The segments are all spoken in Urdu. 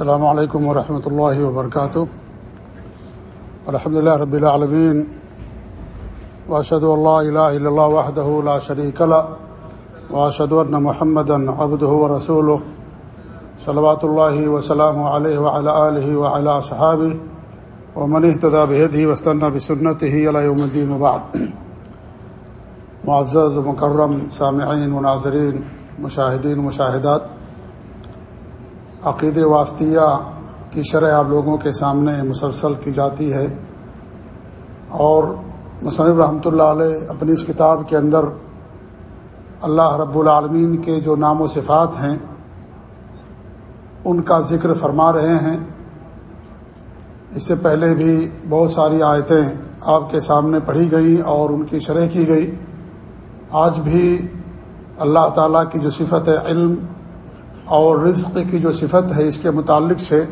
السلام علیکم ورحمۃ اللہ وبرکاتہ۔ الحمد لله رب العالمين واشهد ان لا اله الا الله وحده لا شريك له واشهد ان محمدا عبده ورسوله صلوات الله وسلامه عليه وعلى اله وعلى اصحابه ومن اهتدى بهديه واستنى بسنته الى يوم الدين وبعد۔ معزز، مکرم، سامعین، مناظرین، مشاہدین، مشاہدات۔ عقید واسطیہ کی شرح آپ لوگوں کے سامنے مسلسل کی جاتی ہے اور مصنف رحمۃ اللہ علیہ اپنی اس کتاب کے اندر اللہ رب العالمین کے جو نام و صفات ہیں، ان کا ذکر فرما رہے ہیں۔ اس سے پہلے بھی بہت ساری آیتیں آپ کے سامنے پڑھی گئیں اور ان کی شرح کی گئی۔ آج بھی اللہ تعالیٰ کی جو صفت علم اور رزق کی جو صفت ہے اس کے متعلق سے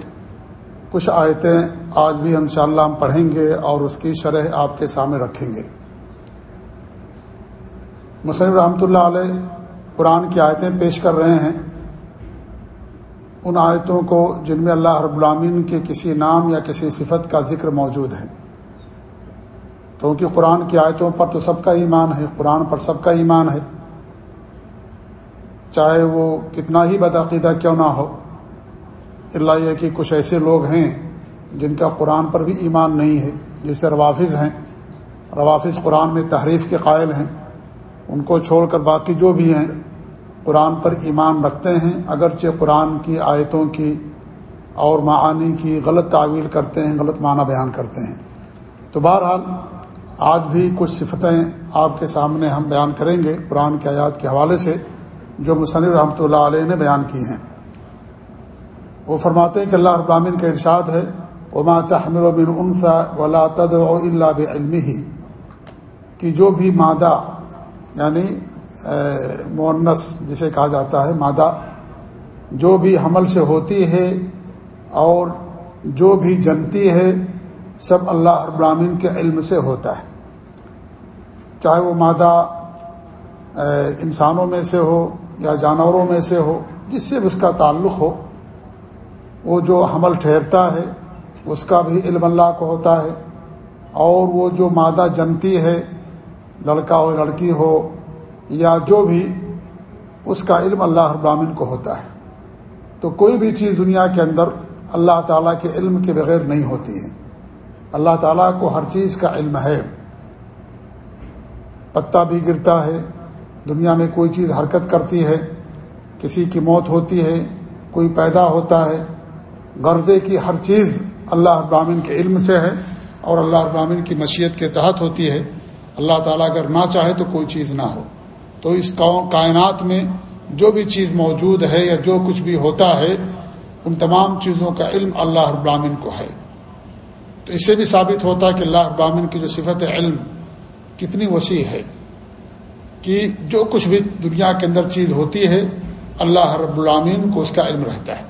کچھ آیتیں آج بھی انشاءاللہ ہم پڑھیں گے اور اس کی شرح آپ کے سامنے رکھیں گے۔ مصنف رحمۃ اللہ علیہ قرآن کی آیتیں پیش کر رہے ہیں۔ ان آیتوں کو جن میں اللہ رب العامین کے کسی نام یا کسی صفت کا ذکر موجود ہے۔ کیونکہ قرآن کی آیتوں پر تو سب کا ایمان ہے، قرآن پر سب کا ایمان ہے۔ چاہے وہ کتنا ہی بدعقیدہ کیوں نہ ہو اللہ یہ کہ کچھ ایسے لوگ ہیں جن کا قرآن پر بھی ایمان نہیں ہے، جیسے روافظ ہیں۔ روافظ قرآن میں تحریف کے قائل ہیں۔ ان کو چھوڑ کر باقی جو بھی ہیں، قرآن پر ایمان رکھتے ہیں۔ اگرچہ قرآن کی آیتوں کی اور معانی کی غلط تعویل کرتے ہیں، غلط معنی بیان کرتے ہیں۔ تو بہرحال، آج بھی کچھ صفتیں آپ کے سامنے ہم بیان کریں گے قرآن کی آیات کے حوالے سے۔ جو مصنف رحمۃ اللہ علیہ نے بیان کی ہیں۔ وہ فرماتے ہیں کہ اللہ ابامین کا ارشاد ہے عما تحمل و بن انفا ولا تد و اللہ بعلم ہی کہ جو بھی مادہ یعنی مونس جسے کہا جاتا ہے، مادہ جو بھی حمل سے ہوتی ہے اور جو بھی جنتی ہے، سب اللہ ابراہین کے علم سے ہوتا ہے۔ چاہے وہ مادہ انسانوں میں سے ہو یا جانوروں میں سے ہو، جس سے بھی اس کا تعلق ہو، وہ جو حمل ٹھہرتا ہے، اس کا بھی علم اللہ کو ہوتا ہے۔ اور وہ جو مادہ جنتی ہے، لڑکا ہو، لڑکی ہو، یا جو بھی، اس کا علم اللہ ابامن کو ہوتا ہے۔ تو کوئی بھی چیز دنیا کے اندر اللہ تعالیٰ کے علم کے بغیر نہیں ہوتی ہے۔ اللہ تعالیٰ کو ہر چیز کا علم ہے۔ پتا بھی گرتا ہے۔ دنیا میں کوئی چیز حرکت کرتی ہے، کسی کی موت ہوتی ہے، کوئی پیدا ہوتا ہے، غرضے کی ہر چیز اللہ ابامن کے علم سے ہے اور اللہ ابامن کی مشیت کے تحت ہوتی ہے۔ اللہ تعالیٰ اگر نہ چاہے تو کوئی چیز نہ ہو۔ تو اس کائنات میں جو بھی چیز موجود ہے یا جو کچھ بھی ہوتا ہے، ان تمام چیزوں کا علم اللہ ابامن کو ہے۔ تو اس سے بھی ثابت ہوتا ہے کہ اللہ ابامن کی جو صفت علم، کتنی وسیع ہے۔ کہ جو کچھ بھی دنیا کے اندر چیز ہوتی ہے، اللہ رب العامین کو اس کا علم رہتا ہے۔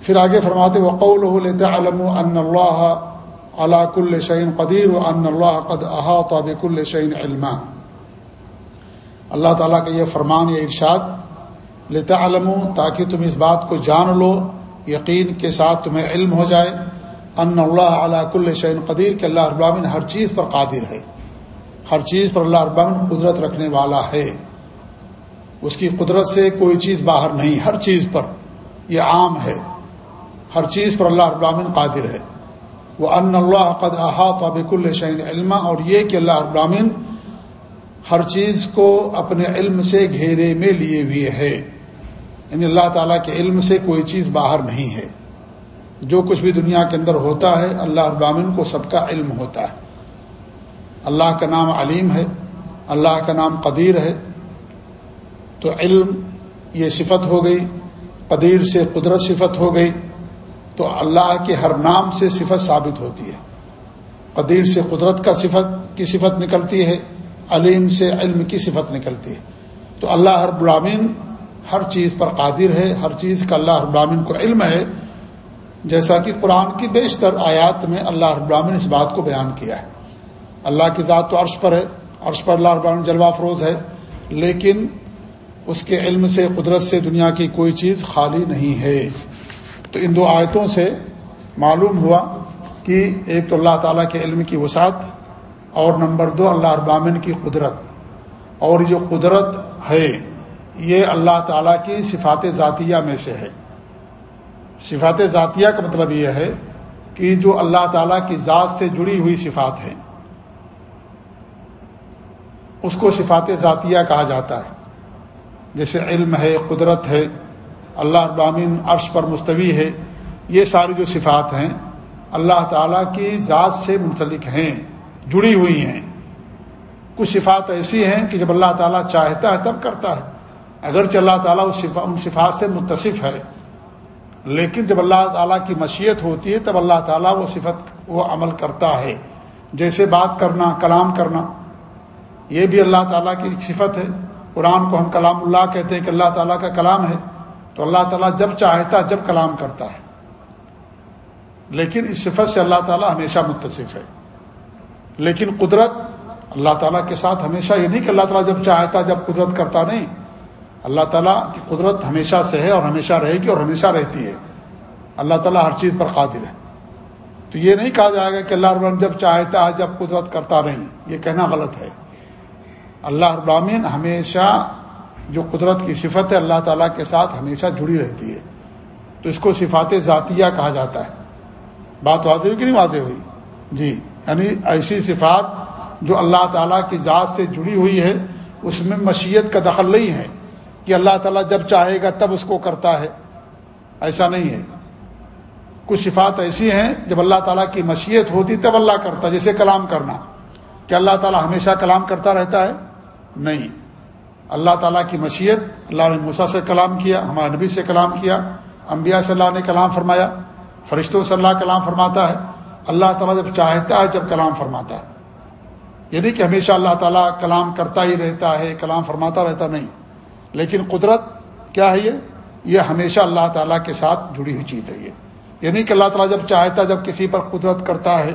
پھر آگے فرماتے وقول علم ان اللہ علا کل شعین قدیر و ان اللہ قد احاط بکل شعین علما۔ اللہ تعالیٰ کا یہ فرمان، یہ ارشاد لیتا علم تاکہ تم اس بات کو جان لو، یقین کے ساتھ تمہیں علم ہو جائے ان اللہ علا کل شعین قدیر کہ اللہ رب ہر چیز پر قادر ہے۔ ہر چیز پر اللہ ابامن قدرت رکھنے والا ہے۔ اس کی قدرت سے کوئی چیز باہر نہیں، ہر چیز پر یہ عام ہے۔ ہر چیز پر اللہ ابامن قادر ہے۔ وہ ان اللہ قد احاط ابک الشعین علم اور یہ کہ اللہ ابامن ہر چیز کو اپنے علم سے گھیرے میں لیے ہوئے ہے۔ یعنی اللہ تعالیٰ کے علم سے کوئی چیز باہر نہیں ہے۔ جو کچھ بھی دنیا کے اندر ہوتا ہے، اللہ ابامن کو سب کا علم ہوتا ہے۔ اللہ کا نام علیم ہے، اللہ کا نام قدیر ہے۔ تو علم یہ صفت ہو گئی، قدیر سے قدرت صفت ہو گئی۔ تو اللہ کے ہر نام سے صفت ثابت ہوتی ہے۔ قدیر سے قدرت کا صفت کی صفت نکلتی ہے، علیم سے علم کی صفت نکلتی ہے۔ تو اللہ ہر برامین ہر چیز پر قادر ہے، ہر چیز کا اللہ ابراہین کو علم ہے۔ جیسا کہ قرآن کی بیشتر آیات میں اللہ ابراہین اس بات کو بیان کیا ہے۔ اللہ کی ذات تو عرش پر ہے، عرش پر اللہ ابراہین جلوہ فروز ہے، لیکن اس کے علم سے، قدرت سے دنیا کی کوئی چیز خالی نہیں ہے۔ تو ان دو آیتوں سے معلوم ہوا کہ ایک تو اللہ تعالیٰ کے علم کی وسعت، اور نمبر دو اللہ ابامن کی قدرت۔ اور جو قدرت ہے، یہ اللہ تعالیٰ کی صفات ذاتیہ میں سے ہے۔ صفات ذاتیہ کا مطلب یہ ہے کہ جو اللہ تعالیٰ کی ذات سے جڑی ہوئی صفات ہیں اس کو صفات ذاتیہ کہا جاتا ہے۔ جیسے علم ہے، قدرت ہے، اللہ ابامین عرش پر مستوی ہے، یہ ساری جو صفات ہیں، اللہ تعالیٰ کی ذات سے منسلک ہیں، جڑی ہوئی ہیں۔ کچھ صفات ایسی ہیں کہ جب اللہ تعالیٰ چاہتا ہے تب کرتا ہے۔ اگرچہ اللہ تعالیٰ اس ان صفات سے متصف ہے، لیکن جب اللہ تعالیٰ کی مشیت ہوتی ہے، تب اللہ تعالیٰ وہ صفت، وہ عمل کرتا ہے۔ جیسے بات کرنا، کلام کرنا یہ بھی اللہ تعالیٰ کی صفت ہے۔ قرآن کو ہم کلام اللہ کہتے ہیں کہ اللہ تعالیٰ کا کلام ہے۔ تو اللہ تعالیٰ جب چاہتا جب کلام کرتا ہے۔ لیکن اس صفت سے اللہ تعالیٰ ہمیشہ متصف ہے۔ لیکن قدرت اللہ تعالیٰ کے ساتھ ہمیشہ، یہ نہیں کہ اللہ تعالیٰ جب چاہتا، جب قدرت کرتا نہیں۔ اللہ تعالیٰ کی قدرت ہمیشہ سے ہے اور ہمیشہ رہے گی اور ہمیشہ رہتی ہے۔ اللہ تعالیٰ ہر چیز پر قادر ہے۔ تو یہ نہیں کہا جائے گا کہ اللہ رب جب چاہتا ہے جب قدرت کرتا نہیں۔ یہ کہنا غلط ہے۔ اللہ ابامین ہمیشہ جو قدرت کی صفت ہے اللہ تعالیٰ کے ساتھ ہمیشہ جڑی رہتی ہے۔ تو اس کو صفات ذاتیہ کہا جاتا ہے۔ بات واضح ہوئی کہ نہیں واضح ہوئی؟ جی یعنی ایسی صفات جو اللہ تعالیٰ کی ذات سے جڑی ہوئی ہے، اس میں مشیت کا دخل نہیں ہے کہ اللہ تعالیٰ جب چاہے گا تب اس کو کرتا ہے۔ ایسا نہیں ہے۔ کچھ صفات ایسی ہیں، جب اللہ تعالیٰ کی مشیت ہوتی تب اللہ کرتا جیسے کلام کرنا۔ کہ اللہ تعالیٰ ہمیشہ کلام کرتا رہتا ہے۔ نہیں۔ اللہ تعالیٰ کی مشیت، اللہ نے موسا سے کلام کیا، ہمارے نبی سے کلام کیا، انبیاء صلی اللہ نے کلام فرمایا، فرشتوں صلی اللہ کلام فرماتا ہے۔ اللہ تعالیٰ جب چاہتا ہے، جب کلام فرماتا ہے۔ یعنی کہ ہمیشہ اللہ تعالیٰ کلام کرتا ہی رہتا ہے، کلام فرماتا رہتا نہیں۔ لیکن قدرت کیا ہے یہ؟ یہ ہمیشہ اللہ تعالیٰ کے ساتھ جڑی ہوئی چیز ہے یہ۔ یعنی کہ اللہ تعالیٰ جب چاہتا جب کسی پر قدرت کرتا ہے،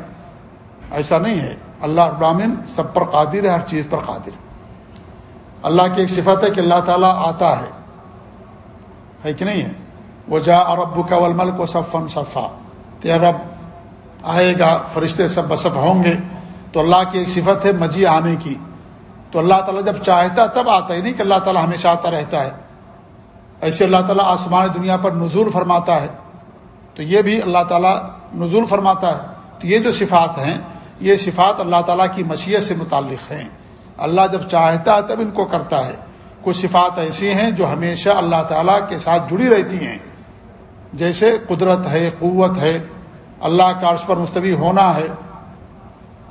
ایسا نہیں ہے۔ اللہ ابراہین سب پر قادر ہے، ہر چیز پر قادر۔ اللہ کی ایک صفت ہے کہ اللہ تعالیٰ آتا ہے۔ ہے کہ نہیں ہے؟ وہ جا ارب کا ولمل کو صفن صفا رب آئے گا، فرشتے سب بصف ہوں گے۔ تو اللہ کی ایک صفت ہے مجی آنے کی۔ تو اللہ تعالیٰ جب چاہتا تب آتا ہی نہیں کہ اللہ تعالیٰ ہمیشہ آتا رہتا ہے۔ ایسے اللہ تعالیٰ آسمان دنیا پر نزول فرماتا ہے۔ تو یہ بھی اللہ تعالیٰ نزول فرماتا ہے۔ تو یہ جو صفات ہیں، یہ صفات اللہ تعالیٰ کی مشیت سے متعلق ہیں۔ اللہ جب چاہتا ہے تب ان کو کرتا ہے۔ کچھ صفات ایسی ہیں جو ہمیشہ اللہ تعالیٰ کے ساتھ جڑی رہتی ہیں۔ جیسے قدرت ہے، قوت ہے، اللہ کا عرش پر مستوی ہونا ہے۔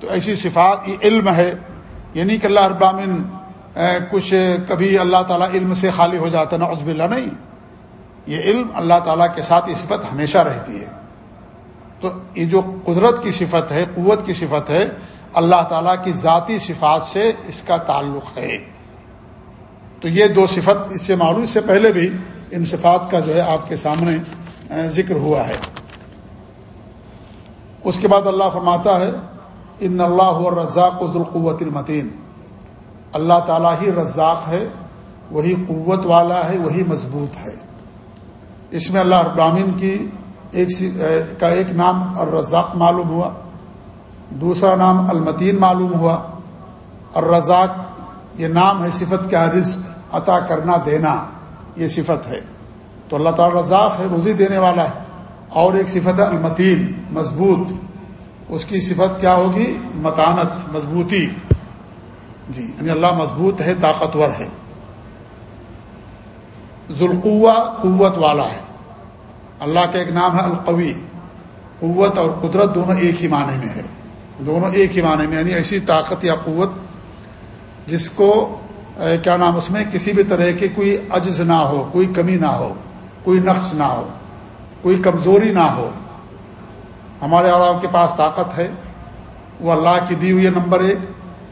تو ایسی صفات، یہ علم ہے۔ یعنی کہ اللہ ابامن کچھ کبھی اللہ تعالیٰ علم سے خالی ہو جاتا نا عزب اللہ نہیں۔ یہ علم اللہ تعالیٰ کے ساتھ یہ صفت ہمیشہ رہتی ہے۔ تو یہ جو قدرت کی صفت ہے، قوت کی صفت ہے اللہ تعالیٰ کی ذاتی صفات سے اس کا تعلق ہے۔ تو یہ دو صفت اس سے معلوم سے پہلے بھی ان صفات کا جو ہے آپ کے سامنے ذکر ہوا ہے۔ اس کے بعد اللہ فرماتا ہے، ان اللہ رزاق ذوالقوت المتین۔ اللہ تعالیٰ ہی رزاق ہے، وہی قوت والا ہے، وہی مضبوط ہے۔ اس میں اللہ ابراہین کی ایک کا ایک نام الرزاق معلوم ہوا۔ دوسرا نام المتین معلوم ہوا۔ الرزاق، یہ نام ہے صفت کیا رزق عطا کرنا، دینا، یہ صفت ہے۔ تو اللہ تعالیٰ رزاق ہے، روزی دینے والا ہے۔ اور ایک صفت ہے المتین، مضبوط۔ اس کی صفت کیا ہوگی؟ متانت، مضبوطی۔ جی یعنی اللہ مضبوط ہے، طاقتور ہے۔ ذوالقوا قوت والا ہے۔ اللہ کا ایک نام ہے القوی۔ قوت اور قدرت دونوں ایک ہی معنی میں ہے۔ دونوں ایک ہی معنی میں یعنی ایسی طاقت یا قوت جس کو کیا نام اس میں، کسی بھی طرح کی کوئی عجز نہ ہو، کوئی کمی نہ ہو، کوئی نقص نہ ہو، کوئی کمزوری نہ ہو۔ ہمارے اور کے پاس طاقت ہے، وہ اللہ کی دی ہوئی ہے نمبر ایک۔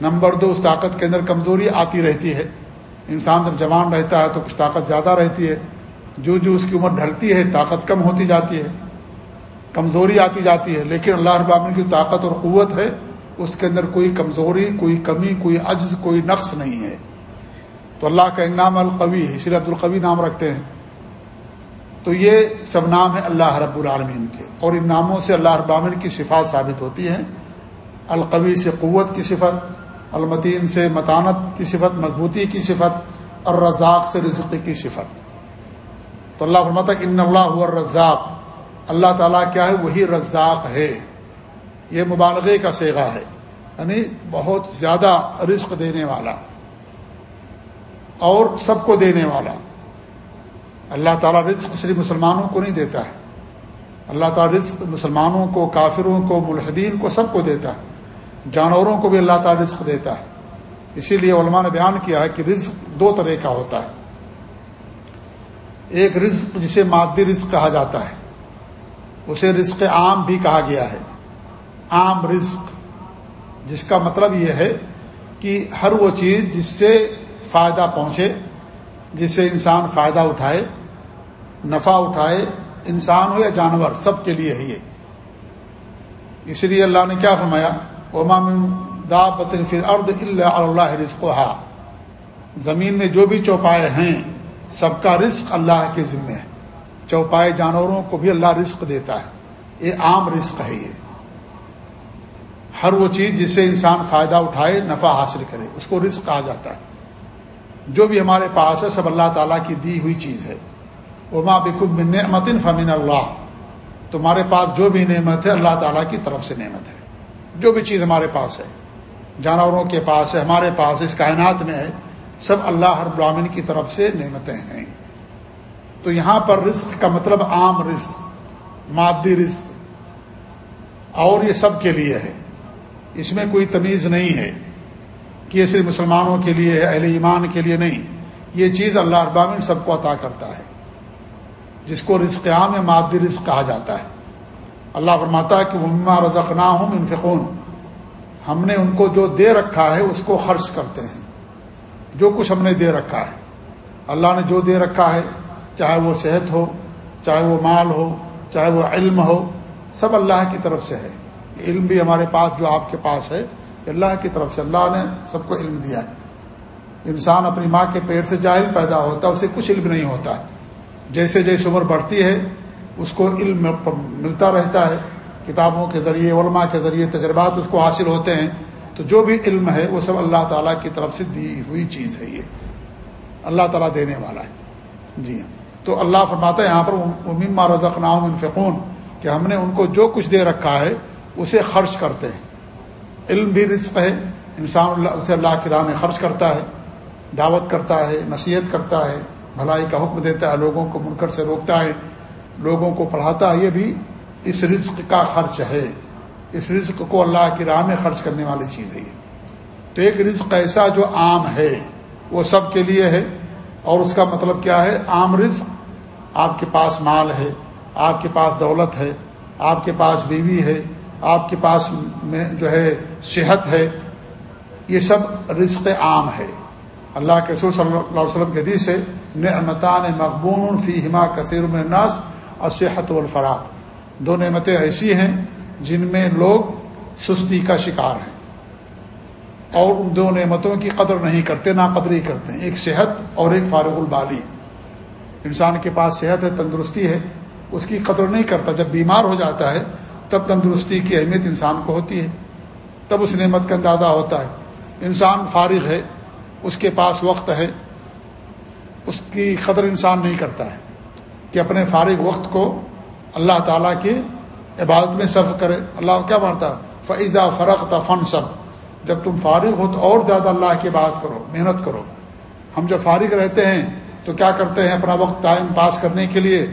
نمبر دو، اس طاقت کے اندر کمزوری آتی رہتی ہے۔ انسان جب جوان رہتا ہے تو کچھ طاقت زیادہ رہتی ہے۔ جو جو اس کی عمر ڈھلتی ہے، طاقت کم ہوتی جاتی ہے۔ کمزوری آتی جاتی ہے، لیکن اللہ رب کی طاقت اور قوت ہے، اس کے اندر کوئی کمزوری، کوئی کمی، کوئی عجز، کوئی نقص نہیں ہے۔ تو اللہ کا نام القوی ہے اس لیے عبد القوی نام رکھتے ہیں۔ تو یہ سب نام ہے اللہ رب العالمین کے، اور ان ناموں سے اللہ رب العالمین کی صفات ثابت ہوتی ہیں القوی سے قوت کی صفت، المتین سے متانت کی صفت، مضبوطی کی صفت اور رزاق سے رزق کی صفت۔ تو اللہ فرماتا ان اللہ الرزاق اللہ تعالیٰ کیا ہے؟ وہی رزاق ہے۔ یہ مبالغے کا سیگا ہے یعنی بہت زیادہ رزق دینے والا اور سب کو دینے والا۔ اللہ تعالیٰ رزق صرف مسلمانوں کو نہیں دیتا ہے۔ اللہ تعالیٰ رزق مسلمانوں کو، کافروں کو، ملحدین کو سب کو دیتا ہے۔ جانوروں کو بھی اللہ تعالیٰ رزق دیتا ہے۔ اسی لیے علماء نے بیان کیا ہے کہ رزق دو طرح کا ہوتا ہے۔ ایک رزق جسے مادی رزق کہا جاتا ہے۔ اسے رزق عام بھی کہا گیا ہے۔ عام رزق۔ جس کا مطلب یہ ہے کہ ہر وہ چیز جس سے فائدہ پہنچے، جس سے انسان فائدہ اٹھائے، نفع اٹھائے، انسان ہو یا جانور، سب کے لیے ہے یہ۔ اس لیے اللہ نے کیا فرمایا دا بطن فر ارد اللہ رزق زمین میں جو بھی چوپائے ہیں، سب کا رزق اللہ کے ذمے ہے۔ چوپائے جانوروں کو بھی اللہ رزق دیتا ہے۔ یہ عام رزق ہے یہ۔ ہر وہ چیز جس سے انسان فائدہ اٹھائے، نفع حاصل کرے، اس کو رزق کہا جاتا ہے۔ جو بھی ہمارے پاس ہے، سب اللہ تعالیٰ کی دی ہوئی چیز ہے۔ اما بکم نعمت فمن اللہ تمہارے پاس جو بھی نعمت ہے، اللہ تعالیٰ کی طرف سے نعمت ہے۔ جو بھی چیز ہمارے پاس ہے، جانوروں کے پاس ہے، ہمارے پاس اس کائنات میں ہے، سب اللہ ہر براہین کی طرف سے نعمتیں ہیں۔ تو یہاں پر رزق کا مطلب عام رزق، مادی رزق، اور یہ سب کے لیے ہے۔ اس میں کوئی تمیز نہیں ہے کہ یہ صرف مسلمانوں کے لیے ہے، اہل ایمان کے لیے نہیں۔ یہ چیز اللہ ابامن سب کو عطا کرتا ہے۔ جس کو رزق عام یا مادی رزق کہا جاتا ہے۔ اللہ فرماتا ہے کہ مما رزق نہ ہوں انفقون ہم نے ان کو جو دے رکھا ہے، اس کو خرچ کرتے ہیں۔ جو کچھ ہم نے دے رکھا ہے۔ اللہ نے جو دے رکھا ہے چاہے وہ صحت ہو، چاہے وہ مال ہو، چاہے وہ علم ہو، سب اللہ کی طرف سے ہے۔ علم بھی ہمارے پاس جو آپ کے پاس ہے اللہ کی طرف سے، اللہ نے سب کو علم دیا ہے۔ انسان اپنی ماں کے پیٹ سے جاہل پیدا ہوتا ہے، اسے کچھ علم نہیں ہوتا۔ جیسے جیسے عمر بڑھتی ہے، اس کو علم ملتا رہتا ہے۔ کتابوں کے ذریعے، علماء کے ذریعے تجربات اس کو حاصل ہوتے ہیں۔ تو جو بھی علم ہے، وہ سب اللہ تعالیٰ کی طرف سے دی ہوئی چیز ہے یہ۔ اللہ تعالیٰ دینے والا ہے۔ جی ہاں۔ تو اللہ فرماتا ہے یہاں پر امیما رزق نام انفقون کہ ہم نے ان کو جو کچھ دے رکھا ہے، اسے خرچ کرتے ہیں۔ علم بھی رزق ہے، انسان اللہ اسے اللہ کی راہ میں خرچ کرتا ہے، دعوت کرتا ہے، نصیحت کرتا ہے، بھلائی کا حکم دیتا ہے، لوگوں کو منکر سے روکتا ہے، لوگوں کو پڑھاتا ہے، یہ بھی اس رزق کا خرچ ہے۔ اس رزق کو اللہ کی راہ میں خرچ کرنے والی چیز ہے یہ۔ تو ایک رزق ایسا جو عام ہے، وہ سب کے لیے ہے اور اس کا مطلب کیا ہے؟ عام رزق آپ کے پاس مال ہے، آپ کے پاس دولت ہے، آپ کے پاس بیوی ہے، آپ کے پاس میں جو ہے صحت ہے، یہ سب رزق عام ہے۔ اللہ کے رسول صلی اللہ علیہ وسلم کے حدیث سے نعمتان مقبون فی ہما کثیر الناس اور صحت والفراق دو نعمتیں ایسی ہیں جن میں لوگ سستی کا شکار ہیں۔ اور ان دو نعمتوں کی قدر نہیں کرتے نہ قدری کرتے ہیں۔ ایک صحت اور ایک فارغ البالی۔ انسان کے پاس صحت ہے، تندرستی ہے، اس کی قدر نہیں کرتا۔ جب بیمار ہو جاتا ہے، تب تندرستی کی اہمیت انسان کو ہوتی ہے۔ تب اس نعمت کا اندازہ ہوتا ہے۔ انسان فارغ ہے، اس کے پاس وقت ہے، اس کی قدر انسان نہیں کرتا ہے۔ کہ اپنے فارغ وقت کو اللہ تعالیٰ کی عبادت میں صرف کرے۔ اللہ کیا مانتا فیضا فرق تھا فن سب جب تم فارغ ہو تو اور زیادہ اللہ کی بات کرو، محنت کرو۔ ہم جب فارغ رہتے ہیں تو کیا کرتے ہیں اپنا وقت ٹائم پاس کرنے کے لیے؟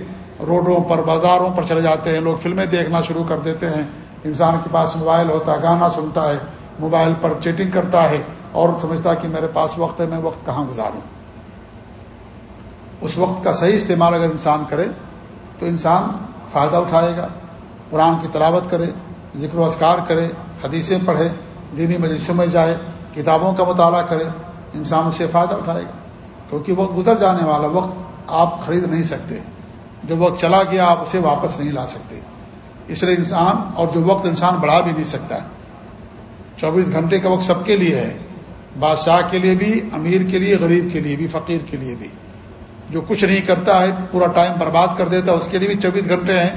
روڈوں پر، بازاروں پر چلے جاتے ہیں۔ لوگ فلمیں دیکھنا شروع کر دیتے ہیں۔ انسان کے پاس موبائل ہوتا ہے، گانا سنتا ہے۔ موبائل پر چیٹنگ کرتا ہے اور سمجھتا ہے کہ میرے پاس وقت ہے، میں وقت کہاں گزاروں؟ اس وقت کا صحیح استعمال اگر انسان کرے تو انسان فائدہ اٹھائے گا۔ قرآن کی تلاوت کرے، ذکر و اذکار کرے، حدیثیں پڑھے۔ دینی مجلسوں میں جائے، کتابوں کا مطالعہ کرے، انسان اسے فائدہ اٹھائے گا۔ کیونکہ وقت گزر جانے والا وقت آپ خرید نہیں سکتے۔ جو وقت چلا گیا، آپ اسے واپس نہیں لا سکتے۔ اس لیے انسان، اور جو وقت انسان بڑھا بھی نہیں سکتا چوبیس گھنٹے کا وقت سب کے لیے ہے۔ بادشاہ کے لیے بھی، امیر کے لیے، غریب کے لیے بھی، فقیر کے لیے بھی۔ جو کچھ نہیں کرتا ہے، پورا ٹائم برباد کر دیتا ہے، اس کے لیے بھی چوبیس گھنٹے ہیں۔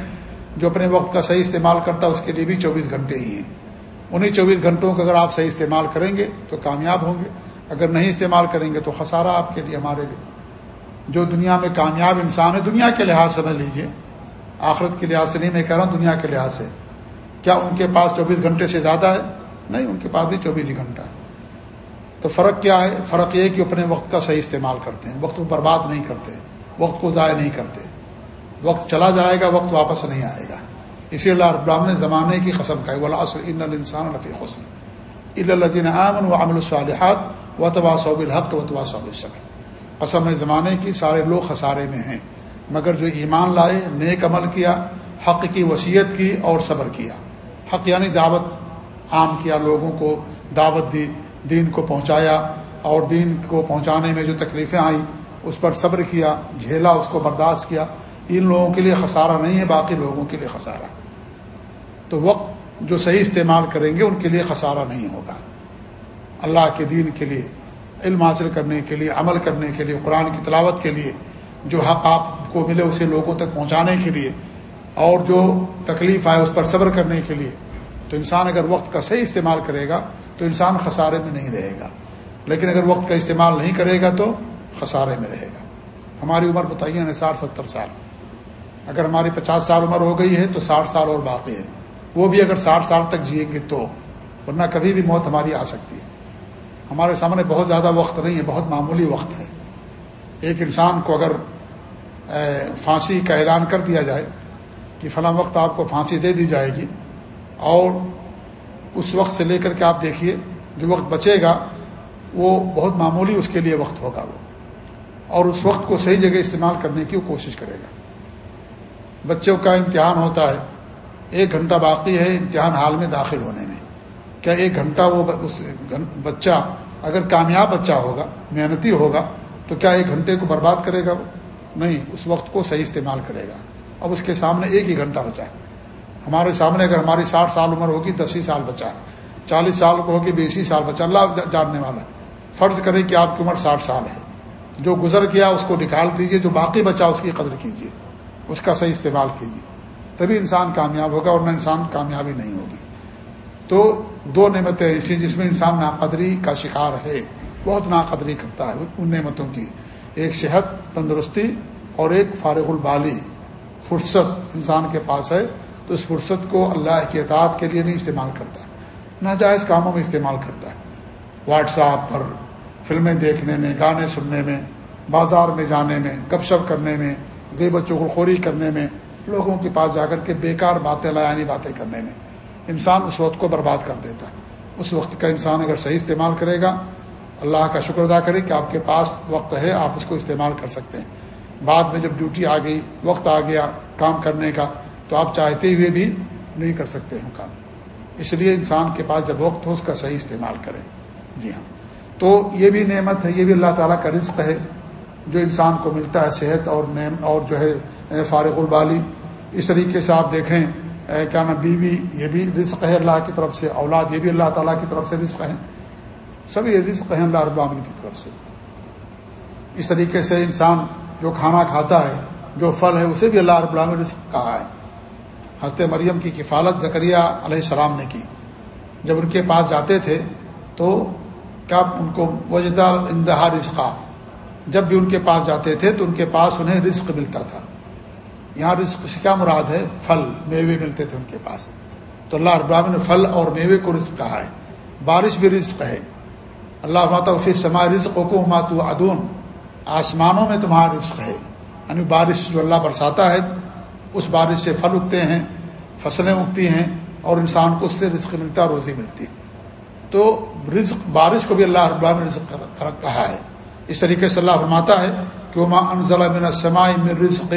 جو اپنے وقت کا صحیح استعمال کرتا ہے، اس کے لیے بھی چوبیس گھنٹے ہی ہیں۔ انہیں چوبیس گھنٹوں کا اگر آپ صحیح استعمال کریں گے تو کامیاب ہوں گے۔ اگر نہیں استعمال کریں گے تو خسارہ آپ کے لیے ہمارے لیے۔ جو دنیا میں کامیاب انسان ہے، دنیا کے لحاظ سمجھ لیجیے۔ آخرت کے لحاظ سے نہیں، میں کہہ رہا ہوں دنیا کے لحاظ سے۔ کیا ان کے پاس چوبیس گھنٹے سے زیادہ ہے؟ نہیں، ان کے پاس بھی چوبیس ہی گھنٹہ ہے۔ تو فرق کیا ہے؟ فرق یہ ہے کہ اپنے وقت کا صحیح استعمال کرتے ہیں۔ وقت کو برباد نہیں کرتے، وقت کو ضائع نہیں کرتے۔ وقت چلا جائے گا، وقت واپس نہیں آئے گا۔ اسی اللہ رب نے زمانے کی قسم کا بولا ان السان رفیع حسن الزین عامن و عامل الصالحات و تبا صوب الحق و تبا صوب الصبر قسم زمانے کی سارے لوگ خسارے میں ہیں۔ مگر جو ایمان لائے، نیک عمل کیا، حق کی وصیت کی اور صبر کیا۔ حق یعنی دعوت عام کیا، لوگوں کو دعوت دی، دین کو پہنچایا اور دین کو پہنچانے میں جو تکلیفیں آئیں، اس پر صبر کیا، جھیلا، اس کو برداشت کیا۔ ان لوگوں کے لیے خسارہ نہیں ہے، باقی لوگوں کے لیے خسارہ۔ تو وقت جو صحیح استعمال کریں گے، ان کے لیے خسارہ نہیں ہوگا۔ اللہ کے دین کے لیے، علم حاصل کرنے کے لیے، عمل کرنے کے لیے، قرآن کی تلاوت کے لیے، جو حق آپ کو ملے اسے لوگوں تک پہنچانے کے لیے، اور جو تکلیف آئے اس پر صبر کرنے کے لیے، تو انسان اگر وقت کا صحیح استعمال کرے گا، تو انسان خسارے میں نہیں رہے گا۔ لیکن اگر وقت کا استعمال نہیں کرے گا، تو خسارے میں رہے گا۔ ہماری عمر بتائیے نا ساٹھ ستر سال۔ اگر ہماری پچاس سال عمر ہو گئی ہے، تو ساٹھ سال اور باقی ہے۔ وہ بھی اگر ساٹھ سال تک جیئیں گے تو، ورنہ کبھی بھی موت ہماری آ سکتی ہے۔ ہمارے سامنے بہت زیادہ وقت نہیں ہے، بہت معمولی وقت ہے۔ ایک انسان کو اگر پھانسی کا اعلان کر دیا جائے کہ فلاں وقت آپ کو پھانسی دے دی جائے گی، اور اس وقت سے لے کر کے آپ دیکھیے، جو وقت بچے گا، وہ بہت معمولی اس کے لیے وقت ہوگا وہ۔ اور اس وقت کو صحیح جگہ استعمال کرنے کی وہ کوشش کرے گا۔ بچوں کا امتحان ہوتا ہے ایک گھنٹہ باقی ہے امتحان حال میں داخل ہونے میں۔ کیا ایک گھنٹہ وہ اس بچہ اگر کامیاب بچہ ہوگا، محنتی ہوگا، تو کیا ایک گھنٹے کو برباد کرے گا وہ؟ نہیں، اس وقت کو صحیح استعمال کرے گا۔ اب اس کے سامنے ایک ہی گھنٹہ بچا ہے۔ ہمارے سامنے اگر ہماری ساٹھ سال عمر ہوگی، دس ہی سال بچا ہے۔ چالیس سال کو ہوگی، بیس ہی سال بچا اللہ جاننے والا فرض کرے کہ آپ کی عمر ساٹھ سال ہے۔ جو گزر گیا، اس کو نکال دیجیے جو باقی بچا، اس کی قدر کیجیے اس کا صحیح استعمال کیجیے تبھی انسان کامیاب ہوگا اور نہ انسان کامیابی نہیں ہوگی۔ تو دو نعمتیں ایسی جس میں انسان ناقدری کا شکار ہے۔ بہت ناقدری کرتا ہے ان نعمتوں کی۔ ایک صحت تندرستی اور ایک فارغ البالی۔ فرصت انسان کے پاس ہے تو اس فرصت کو اللہ کی اطاعت کے لیے نہیں استعمال کرتا۔ ناجائز کاموں میں استعمال کرتا ہے۔ واٹس ایپ پر، فلمیں دیکھنے میں، گانے سننے میں، بازار میں جانے میں، گپ شپ کرنے میں، دے بچوں کو خوری کرنے میں لوگوں کے پاس جا کر کے بیکار باتیں لایانی باتیں کرنے میں۔ انسان اس وقت کو برباد کر دیتا ہے۔ اس وقت کا انسان اگر صحیح استعمال کرے گا، اللہ کا شکر ادا کرے کہ آپ کے پاس وقت ہے، آپ اس کو استعمال کر سکتے ہیں۔ بعد میں جب ڈیوٹی آ گئی، وقت آ گیا کام کرنے کا، تو آپ چاہتے ہوئے بھی نہیں کر سکتے ہیں کام۔ اس لیے انسان کے پاس جب وقت ہو، اس کا صحیح استعمال کریں جی ہاں۔ تو یہ بھی نعمت ہے، یہ بھی اللہ تعالیٰ کا رزق ہے جو انسان کو ملتا ہے، صحت اور نعم اور جو ہے فارغ البالی اس طریقے سے آپ دیکھیں کیا نا بیوی، یہ بھی رزق ہے اللہ کی طرف سے، اولاد یہ بھی اللہ تعالیٰ کی طرف سے رزق ہے سب یہ رزق ہیں اللہ رب العالمین کی طرف سے۔ اس طریقے سے انسان جو کھانا کھاتا ہے، جو پھل ہے، اسے بھی اللہ رب العالمین رزق کہا ہے۔ حضرت مریم کی کفالت زکریہ علیہ السلام نے کی۔ جب ان کے پاس جاتے تھے، تو کیا ان کو وجدہ اندہا رزقہ جب بھی ان کے پاس جاتے تھے، تو ان کے پاس انہیں رزق ملتا تھا۔ یہاں رزق سے کیا مراد ہے؟ پھل، میوے ملتے تھے ان کے پاس۔ تو اللہ ابراہم نے پھل اور میوے کو رزق کہا ہے۔ بارش بھی رزق ہے۔ اللہ ماتا فی سما رزق کو ماتو ادون آسمانوں میں تمہارا رزق ہے۔ یعنی بارش جو اللہ برساتا ہے، اس بارش سے پھل اگتے ہیں، فصلیں اگتی ہیں اور انسان کو اس سے رزق ملتا روزی ملتی۔ تو رزق، بارش کو بھی اللہ ابراہم نے رزق کہا ہے۔ اس طریقے سے اللہ فرماتا ہے کہ وہ ماں انضلا من سماعی میں رزق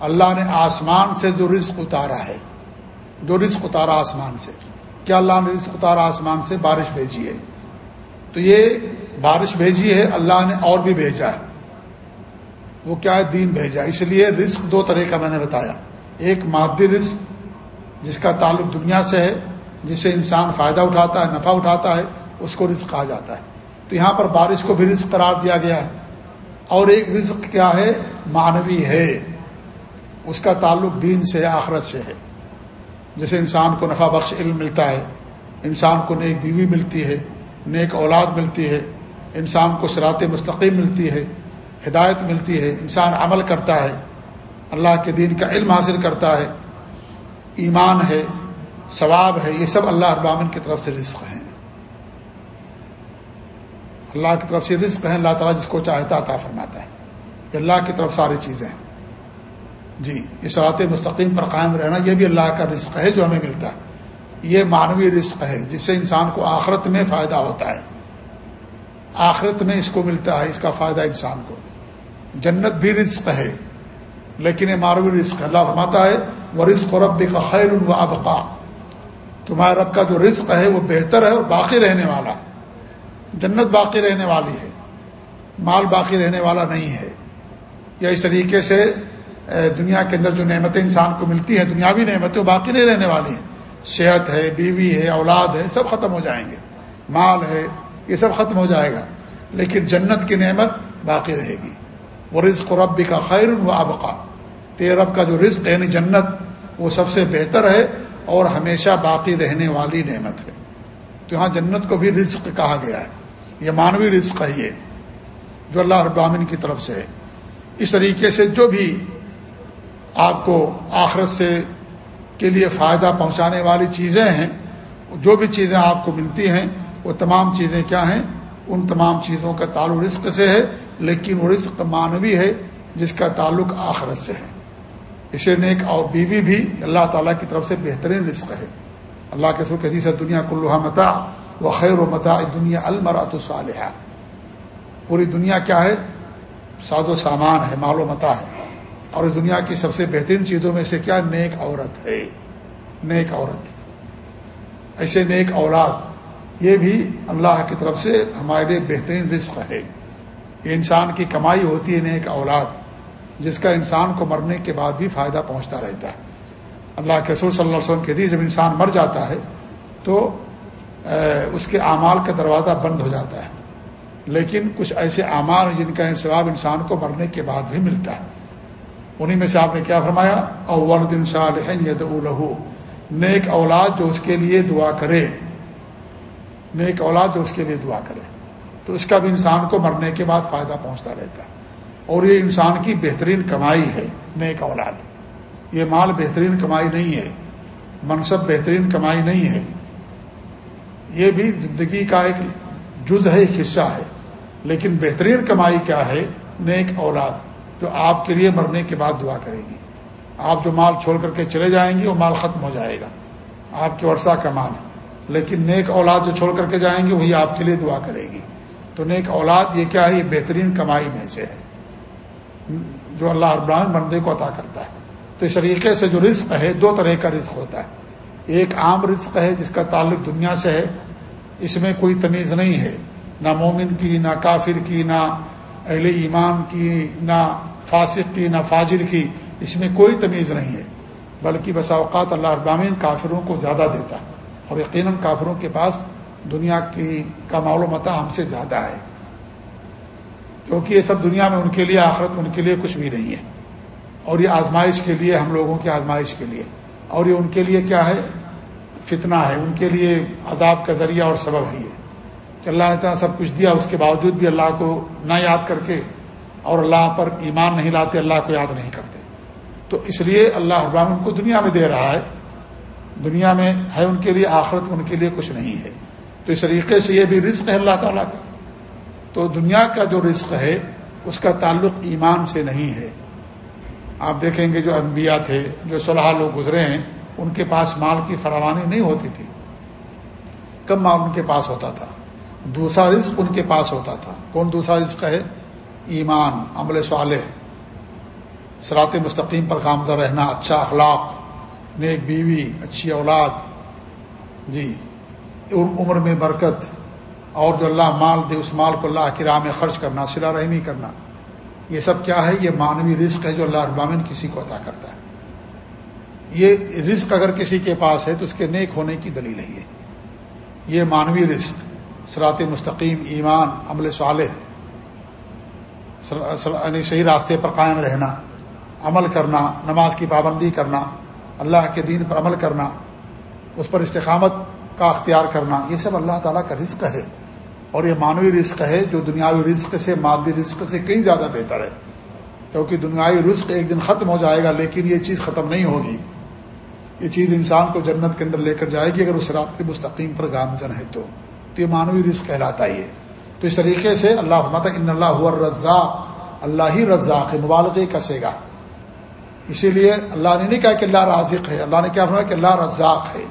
اللہ نے آسمان سے جو رزق اتارا ہے، جو رزق اتارا آسمان سے، کیا اللہ نے رزق اتارا آسمان سے؟ بارش بھیجی ہے۔ تو یہ بارش بھیجی ہے، اللہ نے اور بھی بھیجا ہے۔ وہ کیا ہے؟ دین بھیجا اس لیے رزق دو طرح کا میں نے بتایا۔ ایک مادی رزق، جس کا تعلق دنیا سے ہے، جس سے انسان فائدہ اٹھاتا ہے، نفع اٹھاتا ہے، اس کو رزق کہا جاتا ہے۔ تو یہاں پر بارش کو بھی رزق قرار دیا گیا ہے۔ اور ایک رزق کیا ہے؟ معنوی ہے۔ اس کا تعلق دین سے آخرت سے ہے۔ جیسے انسان کو نفع بخش علم ملتا ہے، انسان کو نیک بیوی ملتی ہے، نیک اولاد ملتی ہے، انسان کو سرات مستقیم ملتی ہے، ہدایت ملتی ہے، انسان عمل کرتا ہے، اللہ کے دین کا علم حاصل کرتا ہے، ایمان ہے، ثواب ہے، یہ سب اللہ ابامن کی طرف سے رزق ہیں۔ اللہ کی طرف سے رزق ہیں، اللہ تعالیٰ جس کو چاہتا عطا فرماتا ہے۔ یہ اللہ کی طرف ساری چیزیں ہیں۔ جی یہ صلاحت مستقیم پر قائم رہنا، یہ بھی اللہ کا رزق ہے جو ہمیں ملتا ہے۔ یہ معنوی رزق ہے، جس سے انسان کو آخرت میں فائدہ ہوتا ہے۔ آخرت میں اس کو ملتا ہے، اس کا فائدہ انسان کو۔ جنت بھی رزق ہے، لیکن یہ معنوی رزق ہے۔ اللہ فرماتا ہے وہ رزق اور رب کا خیر و ابقا تمہارے رب کا جو رزق ہے، وہ بہتر ہے اور باقی رہنے والا۔ جنت باقی رہنے والی ہے، مال باقی رہنے والا نہیں ہے۔ یا اس طریقے سے دنیا کے اندر جو نعمتیں انسان کو ملتی ہیں، دنیاوی نعمتیں باقی نہیں رہنے والی ہیں۔ صحت ہے، بیوی ہے، اولاد ہے، سب ختم ہو جائیں گے۔ مال ہے، یہ سب ختم ہو جائے گا۔ لیکن جنت کی نعمت باقی رہے گی۔ وہ رزق رب کا خیر و ابقا تیر رب کا جو رزق ہے یعنی جنت، وہ سب سے بہتر ہے اور ہمیشہ باقی رہنے والی نعمت ہے۔ تو یہاں جنت کو بھی رزق کہا گیا ہے۔ یہ مانوی رزق ہے یہ، جو اللہ ابامن کی طرف سے ہے۔ اس طریقے سے جو بھی آپ کو آخرت سے کے لیے فائدہ پہنچانے والی چیزیں ہیں، جو بھی چیزیں آپ کو ملتی ہیں، وہ تمام چیزیں کیا ہیں؟ ان تمام چیزوں کا تعلق رزق سے ہے، لیکن وہ رزق معنوی ہے، جس کا تعلق آخرت سے ہے۔ اسے نیک اور بیوی بھی اللہ تعالیٰ کی طرف سے بہترین رزق ہے۔ اللہ کے سر حدیث ہے، دنیا کلوہا متا و خیر و متا دنیا المرات صالحہ پوری دنیا کیا ہے؟ ساد و سامان ہے، مال و متا ہے۔ اور اس دنیا کی سب سے بہترین چیزوں میں سے کیا نیک عورت ہے؟ نیک عورت۔ ایسے نیک اولاد، یہ بھی اللہ کی طرف سے ہمارے لیے بہترین رزق ہے۔ یہ انسان کی کمائی ہوتی ہے نیک اولاد، جس کا انسان کو مرنے کے بعد بھی فائدہ پہنچتا رہتا ہے۔ اللہ کے رسول صلی اللہ علیہ وسلم کے دی جب انسان مر جاتا ہے تو اس کے اعمال کا دروازہ بند ہو جاتا ہے۔ لیکن کچھ ایسے اعمال جن کا انصواب انسان کو مرنے کے بعد بھی ملتا ہے۔ انہیں میں سے آپ نے کیا فرمایا؟ اول دن صالحین ید لہو۔ نیک اولاد جو اس کے لیے دعا کرے۔ نیک اولاد جو اس کے لیے دعا کرے۔ تو اس کا بھی انسان کو مرنے کے بعد فائدہ پہنچتا رہتا ہے۔ اور یہ انسان کی بہترین کمائی ہے، نیک اولاد۔ یہ مال بہترین کمائی نہیں ہے۔ منصب بہترین کمائی نہیں ہے۔ یہ بھی زندگی کا ایک جز ہے، ایک حصہ ہے۔ لیکن بہترین کمائی کیا ہے؟ نیک اولاد۔ جو آپ کے لیے مرنے کے بعد دعا کرے گی۔ آپ جو مال چھوڑ کر کے چلے جائیں گے وہ مال ختم ہو جائے گا۔ آپ کے ورثہ کا مال۔ لیکن نیک اولاد جو چھوڑ کر کے جائیں گے وہی آپ کے لیے دعا کرے گی۔ تو نیک اولاد یہ کیا ہے؟ یہ بہترین کمائی میں سے ہے۔ جو اللہ ابراہم بندے کو عطا کرتا ہے۔ تو اس طریقے سے جو رزق ہے، دو طرح کا رزق ہوتا ہے۔ ایک عام رزق ہے جس کا تعلق دنیا سے ہے۔ اس میں کوئی تمیز نہیں ہے۔ نہ مومن کی، نہ کافر کی، نہ اہل ایمان کی، نہ فاسق کی نہ فاجر کی اس میں کوئی تمیز نہیں ہے، بلکہ بسا اوقات اللہ ابامین کافروں کو زیادہ دیتا اور یقیناً کافروں کے پاس دنیا کی کا معلومات ہم سے زیادہ ہے۔ کیونکہ یہ سب دنیا میں ان کے لیے، آخرت ان کے لیے کچھ بھی نہیں ہے۔ اور یہ آزمائش کے لیے، ہم لوگوں کی آزمائش کے لیے۔ اور یہ ان کے لیے کیا ہے؟ فتنہ ہے۔ ان کے لیے عذاب کا ذریعہ اور سبب ہی ہے کہ اللہ نے تعالیٰ سب کچھ دیا، اس کے باوجود بھی اللہ کو نہ یاد کر کے اور اللہ پر ایمان نہیں لاتے، اللہ کو یاد نہیں کرتے۔ تو اس لیے اللہ ابراہم ان کو دنیا میں دے رہا ہے۔ دنیا میں ہے ان کے لیے، آخرت ان کے لیے کچھ نہیں ہے۔ تو اس طریقے سے یہ بھی رزق ہے اللہ تعالیٰ کا۔ تو دنیا کا جو رزق ہے، اس کا تعلق ایمان سے نہیں ہے۔ آپ دیکھیں گے جو انبیاء تھے، جو صلاح لوگ گزرے ہیں، ان کے پاس مال کی فراوانی نہیں ہوتی تھی۔ کم مال ان کے پاس ہوتا تھا۔ دوسرا رزق ان کے پاس ہوتا تھا۔ کون دوسرا رزق ہے؟ ایمان، عمل صالح سرات مستقیم پر کامزہ رہنا اچھا اخلاق، نیک بیوی، اچھی اولاد جی عمر میں برکت، اور جو اللہ مال دے، اس مال کو اللہ کی راہ میں خرچ کرنا سلا رحمی کرنا، یہ سب کیا ہے؟ یہ مانوی رزق ہے جو اللہ ابامن کسی کو عطا کرتا ہے۔ یہ رزق اگر کسی کے پاس ہے تو اس کے نیک ہونے کی دلیل ہے یہ۔ مانوی رزق سرات مستقیم، ایمان، عمل صالح یعنی صحیح راستے پر قائم رہنا، عمل کرنا، نماز کی پابندی کرنا، اللہ کے دین پر عمل کرنا، اس پر استقامت کا اختیار کرنا، یہ سب اللہ تعالیٰ کا رزق ہے۔ اور یہ معنوی رزق ہے جو دنیاوی رزق سے، مادی رزق سے کئی زیادہ بہتر ہے۔ کیونکہ دنیاوی رزق ایک دن ختم ہو جائے گا، لیکن یہ چیز ختم نہیں ہوگی۔ یہ چیز انسان کو جنت کے اندر لے کر جائے گی، اگر اس رات مستقیم پر گامزن ہے تو یہ معنوی رزق کہلاتا ہی ہے۔ تو اس طریقے سے اللہ ان اللہ رزاق اللہ ہی رزاق ہے مبالغ کسے گا۔ اسی لیے اللہ نے نہیں کہا کہ اللہ رازق ہے، اللہ نے کیا فرمایا کہ اللہ رزاق ہے۔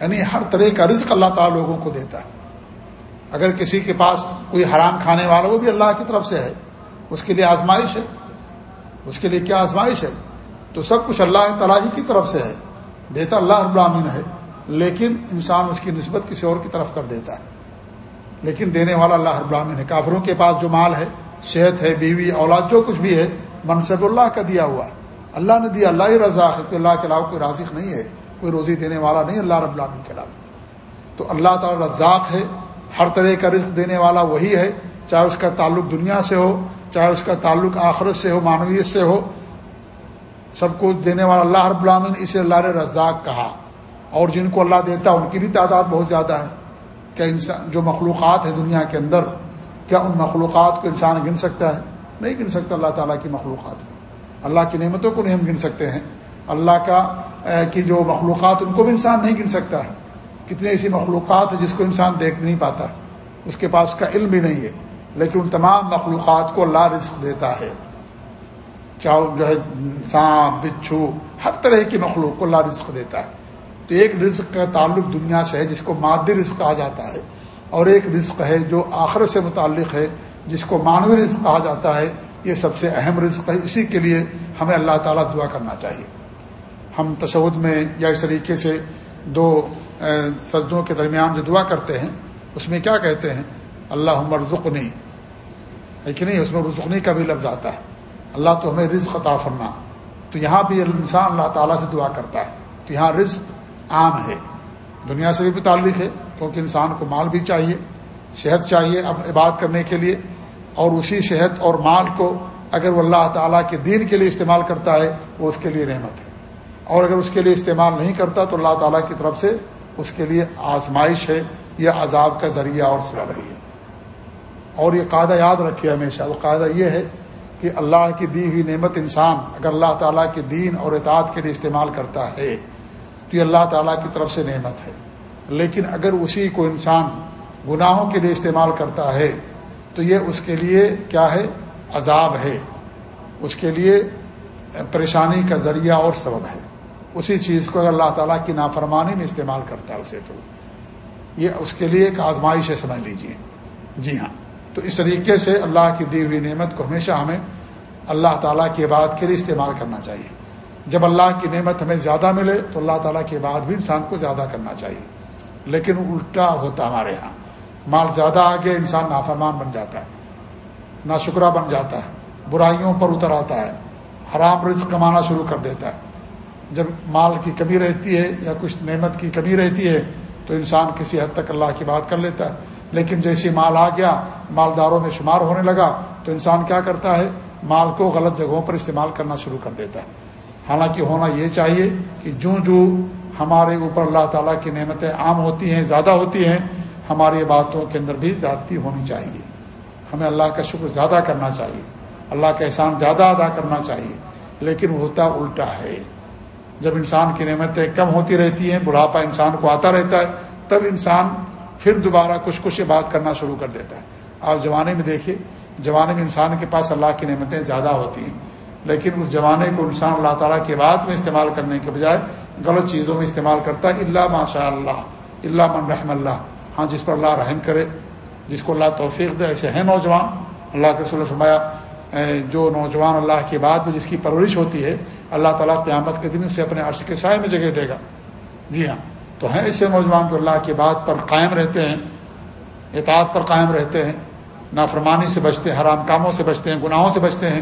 یعنی ہر طرح کا رزق اللہ تعالیٰ لوگوں کو دیتا ہے۔ اگر کسی کے پاس کوئی حرام کھانے والا وہ بھی اللہ کی طرف سے ہے، اس کے لیے آزمائش ہے۔ اس کے لیے کیا آزمائش ہے؟ تو سب کچھ اللہ تعالیٰ ہی کی طرف سے ہے۔ دیتا اللہ رب العالمین ہے، لیکن انسان اس کی نسبت کسی اور کی طرف کر دیتا ہے۔ لیکن دینے والا اللہ رب العالمین ہے کافروں کے پاس جو مال ہے، صحت ہے، بیوی، اولاد، جو کچھ بھی ہے، منصب اللہ کا دیا ہوا اللہ نے دیا، اللہ ہی رضا اللہ کے علاوہ کوئی رازق نہیں ہے، کوئی روزی دینے والا نہیں، اللہ رب العالمین کے علاوہ۔ تو اللہ تعالیٰ رزاق ہے، ہر طرح کا رزق دینے والا وہی ہے، چاہے اس کا تعلق دنیا سے ہو، چاہے اس کا تعلق آخرت سے ہو، معنویت سے ہو۔ سب کو دینے والا اللہ رب العالمین، اسے اللہ نے رزاق کہا۔ اور جن کو اللہ دیتا ہے، ان کی بھی تعداد بہت زیادہ ہے۔ کیا انسان جو مخلوقات ہیں دنیا کے اندر، کیا ان مخلوقات کو انسان گن سکتا ہے؟ نہیں گن سکتا، اللہ تعالیٰ کی مخلوقات کو۔ اللہ کی نعمتوں کو نہیں ہم گن سکتے ہیں۔ اللہ کا کی جو مخلوقات، ان کو بھی انسان نہیں گن سکتا ہے۔ کتنی ایسی مخلوقات ہیں جس کو انسان دیکھ نہیں پاتا۔ اس کے پاس اس کا علم بھی نہیں ہے۔ لیکن ان تمام مخلوقات کو اللہ رزق دیتا ہے۔ چاہے جو ہے سانپ بچھو، ہر طرح کی مخلوق کو اللہ رزق دیتا ہے۔ تو ایک رزق کا تعلق دنیا سے ہے، جس کو مادی رزق کہا جاتا ہے، اور ایک رزق ہے جو آخر سے متعلق ہے، جس کو مانوی رزق کہا جاتا ہے۔ یہ سب سے اہم رزق ہے۔ اسی کے لیے ہمیں اللہ تعالیٰ دعا کرنا چاہیے۔ ہم تشود میں یا اس طریقے سے دو سجدوں کے درمیان جو دعا کرتے ہیں، اس میں کیا کہتے ہیں؟ اللہ عمر رزقنی ہے کہ نہیں؟ اس میں رزقنی کا بھی لفظ آتا ہے۔ اللہ تو ہمیں رزق عطا فرما۔ تو یہاں بھی انسان اللہ تعالیٰ سے دعا کرتا ہے۔ تو یہاں رزق عام ہے۔ دنیا سے بھی متعلق ہے، کیونکہ انسان کو مال بھی چاہیے، صحت چاہیے اب عبادت کرنے کے لیے۔ اور اسی صحت اور مال کو اگر وہ اللہ تعالیٰ کے دین کے لیے استعمال کرتا ہے، وہ اس کے لیے نعمت ہے۔ اور اگر اس کے لیے استعمال نہیں کرتا، تو اللہ تعالیٰ کی طرف سے اس کے لیے آزمائش ہے، یہ عذاب کا ذریعہ اور سر رہی ہے۔ اور یہ قاعدہ یاد رکھے ہمیشہ، وہ قاعدہ یہ ہے کہ اللہ کی دی ہوئی نعمت انسان اگر اللہ تعالیٰ کے دین اور اطاعت کے لیے استعمال کرتا ہے تو یہ اللہ تعالیٰ کی طرف سے نعمت ہے۔ لیکن اگر اسی کو انسان گناہوں کے لیے استعمال کرتا ہے، تو یہ اس کے لیے کیا ہے؟ عذاب ہے۔ اس کے لیے پریشانی کا ذریعہ اور سبب ہے۔ اسی چیز کو اگر اللہ تعالیٰ کی نافرمانی میں استعمال کرتا ہے اسے تو یہ اس کے لیے ایک آزمائش ہے، سمجھ لیجیے جی ہاں۔ تو اس طریقے سے اللہ کی دی ہوئی نعمت کو ہمیشہ ہمیں اللہ تعالیٰ کی بات کے لیے استعمال کرنا چاہیے۔ جب اللہ کی نعمت ہمیں زیادہ ملے تو اللہ تعالیٰ کی بات بھی انسان کو زیادہ کرنا چاہیے۔ لیکن الٹا ہوتا ہمارے یہاں۔ مال زیادہ آگے انسان نافرمان بن جاتا ہے نا شکرہ بن جاتا ہے، برائیوں پر اتر آتا ہے، حرام رزق کمانا شروع کر دیتا ہے۔ جب مال کی کمی رہتی ہے یا کچھ نعمت کی کمی رہتی ہے تو انسان کسی حد تک اللہ کی بات کر لیتا ہے۔ لیکن جیسی مال آ گیا، مالداروں میں شمار ہونے لگا تو انسان کیا کرتا ہے؟ مال کو غلط جگہوں پر استعمال کرنا شروع کر دیتا ہے۔ حالانکہ ہونا یہ چاہیے کہ جو جو ہمارے اوپر اللہ تعالیٰ کی نعمتیں عام ہوتی ہیں، زیادہ ہوتی ہیں، ہماری باتوں کے اندر بھی زیادتی ہونی چاہیے۔ ہمیں اللہ کا شکر زیادہ کرنا چاہیے۔ اللہ کا احسان زیادہ ادا کرنا چاہیے۔ لیکن ہوتا الٹا ہے۔ جب انسان کی نعمتیں کم ہوتی رہتی ہیں، بڑھاپا انسان کو آتا رہتا ہے، تب انسان پھر دوبارہ کچھ کچھ بات کرنا شروع کر دیتا ہے۔ آپ جوانے میں دیکھیے جوانے میں انسان کے پاس اللہ کی نعمتیں زیادہ ہوتی ہیں۔ لیکن اس جوانے کو انسان اللہ تعالیٰ کے بات میں استعمال کرنے کے بجائے غلط چیزوں میں استعمال کرتا ہے اللہ ماشاء اللہ اللہ من رحم اللہ ہاں جس پر اللہ رحم کرے، جس کو اللہ توفیق دے، ایسے ہیں نوجوان۔ اللہ کے رسول فرمایا جو نوجوان اللہ کے بعد میں جس کی پرورش ہوتی ہے، اللہ تعالیٰ قیامت کے دن اسے اپنے عرص کے سائے میں جگہ دے گا۔ جی ہاں تو ہیں ایسے نوجوان جو اللہ کی بات پر قائم رہتے ہیں، اطاعت پر قائم رہتے ہیں، نافرمانی سے بچتے ہیں، حرام کاموں سے بچتے ہیں، گناہوں سے بچتے ہیں۔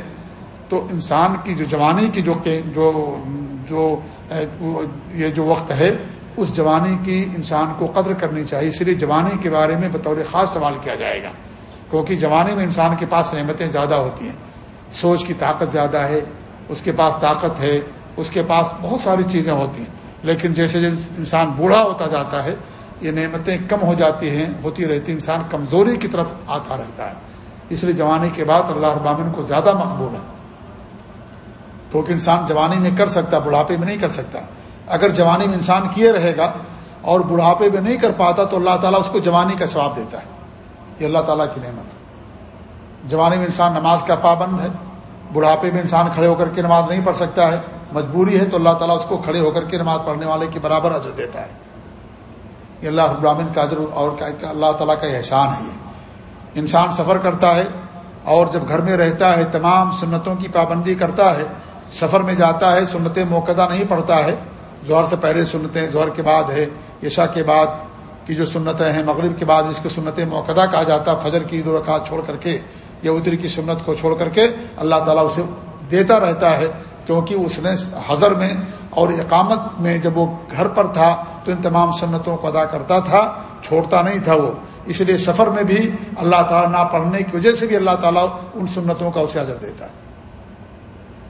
تو انسان کی جو جوانی کی جو جو جو یہ جو وقت ہے، اس جوانی کی انسان کو قدر کرنی چاہیے۔ اس لیے جوانی کے بارے میں بطور خاص سوال کیا جائے گا۔ کیونکہ جوانی میں انسان کے پاس نعمتیں زیادہ ہوتی ہیں۔ سوچ کی طاقت زیادہ ہے، اس کے پاس طاقت ہے، اس کے پاس بہت ساری چیزیں ہوتی ہیں۔ لیکن جیسے جیسے انسان بوڑھا ہوتا جاتا ہے، یہ نعمتیں کم ہو جاتی ہیں، ہوتی رہتی انسان کمزوری کی طرف آتا رہتا ہے۔ اس لیے جوانی کے بعد اللہ ابامن کو زیادہ مقبول ہے۔ کیونکہ انسان جوانی میں کر سکتا بڑھاپے میں نہیں کر سکتا۔ اگر جوانی میں انسان کیے رہے گا اور بڑھاپے میں نہیں کر پاتا تو اللہ تعالیٰ اس کو جوانی کا ثواب دیتا ہے۔ یہ اللہ تعالیٰ کی نعمت جوانی میں انسان نماز کا پابند ہے۔ بڑھاپے میں انسان کھڑے ہو کر کے نماز نہیں پڑھ سکتا ہے۔ مجبوری ہے تو اللہ تعالیٰ اس کو کھڑے ہو کر کے نماز پڑھنے والے کے برابر اجر دیتا ہے۔ یہ اللہ ابراہین کا اجر اور اللہ تعالیٰ کا احسان ہے۔ یہ انسان سفر کرتا ہے اور جب گھر میں رہتا ہے، تمام سنتوں کی پابندی کرتا ہے سفر میں جاتا ہے، سنتیں موقع نہیں پڑھتا ہے۔ ظہر سے پہلے سنتیں، ظہر کے بعد ہے، عشاء کے بعد کی جو سنتیں ہیں، مغرب کے بعد اس کو سنتیں موقع کہا جاتا ہے فجر کی دو رکعت چھوڑ کر کے، یا ادھر کی سنت کو چھوڑ کر کے اللہ تعالیٰ اسے دیتا رہتا ہے۔ کیونکہ اس نے حضر میں اور اقامت میں جب وہ گھر پر تھا، تو ان تمام سنتوں کو ادا کرتا تھا، چھوڑتا نہیں تھا وہ۔ اس لیے سفر میں بھی اللہ تعالیٰ نہ پڑھنے کی وجہ سے بھی اللہ تعالیٰ ان سنتوں کا اسے اجر دیتا ہے۔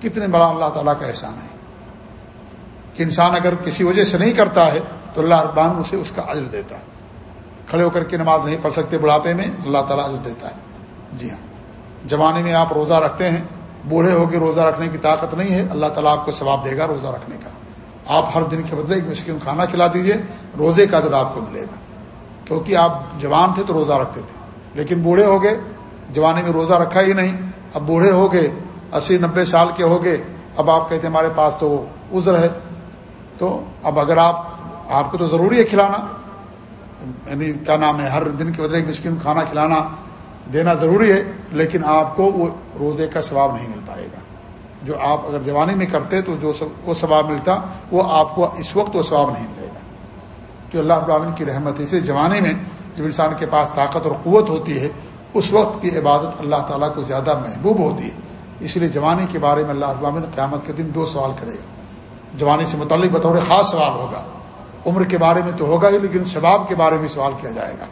کتنے بڑا اللہ تعالیٰ کا احسان ہے کہ انسان اگر کسی وجہ سے نہیں کرتا ہے تو اللہ اربان اسے اس کا عجر دیتا ہے۔ کھڑے ہو کر کے نماز نہیں پڑھ سکتے بڑھاپے میں، اللہ تعالیٰ عجر دیتا ہے۔ جی ہاں۔ جوانی میں آپ روزہ رکھتے ہیں، بوڑھے ہو کے روزہ رکھنے کی طاقت نہیں ہے، اللہ تعالیٰ آپ کو ثواب دے گا روزہ رکھنے کا۔ آپ ہر دن کے بدلے ایک مسکین کھانا کھلا دیجیے روزے کا جو آپ کو ملے گا۔ کیونکہ آپ جوان تھے تو روزہ رکھتے تھے، لیکن بوڑھے ہو گئے جوانی میں روزہ رکھا ہی نہیں۔ اب بوڑھے ہو گئے اسی نبے سال کے ہو گئے، اب آپ کہتے ہیں ہمارے پاس تو عذر ہے۔ تو اب اگر آپ آپ کو تو ضروری ہے کھلانا۔ یعنی کیا نام ہے، ہر دن کے بدلے ایک مسکین کھانا کھلانا دینا ضروری ہے، لیکن آپ کو وہ روزے کا ثواب نہیں مل پائے گا۔ جو آپ اگر جوانی میں کرتے تو جو وہ ثواب ملتا، وہ آپ کو اس وقت وہ ثواب نہیں ملے گا۔ تو اللہ ابراہین کی رحمت اسی جوانی میں جب انسان کے پاس طاقت اور قوت ہوتی ہے، اس وقت کی عبادت اللہ تعالیٰ کو زیادہ محبوب ہوتی ہے۔ اس لیے جوانی کے بارے میں اللہ ابامن قیامت کے دن دو سوال کرے۔ گا جوانی سے متعلق بطور خاص سوال ہوگا۔ عمر کے بارے میں تو ہوگا ہی، لیکن شباب کے بارے میں سوال کیا جائے گا۔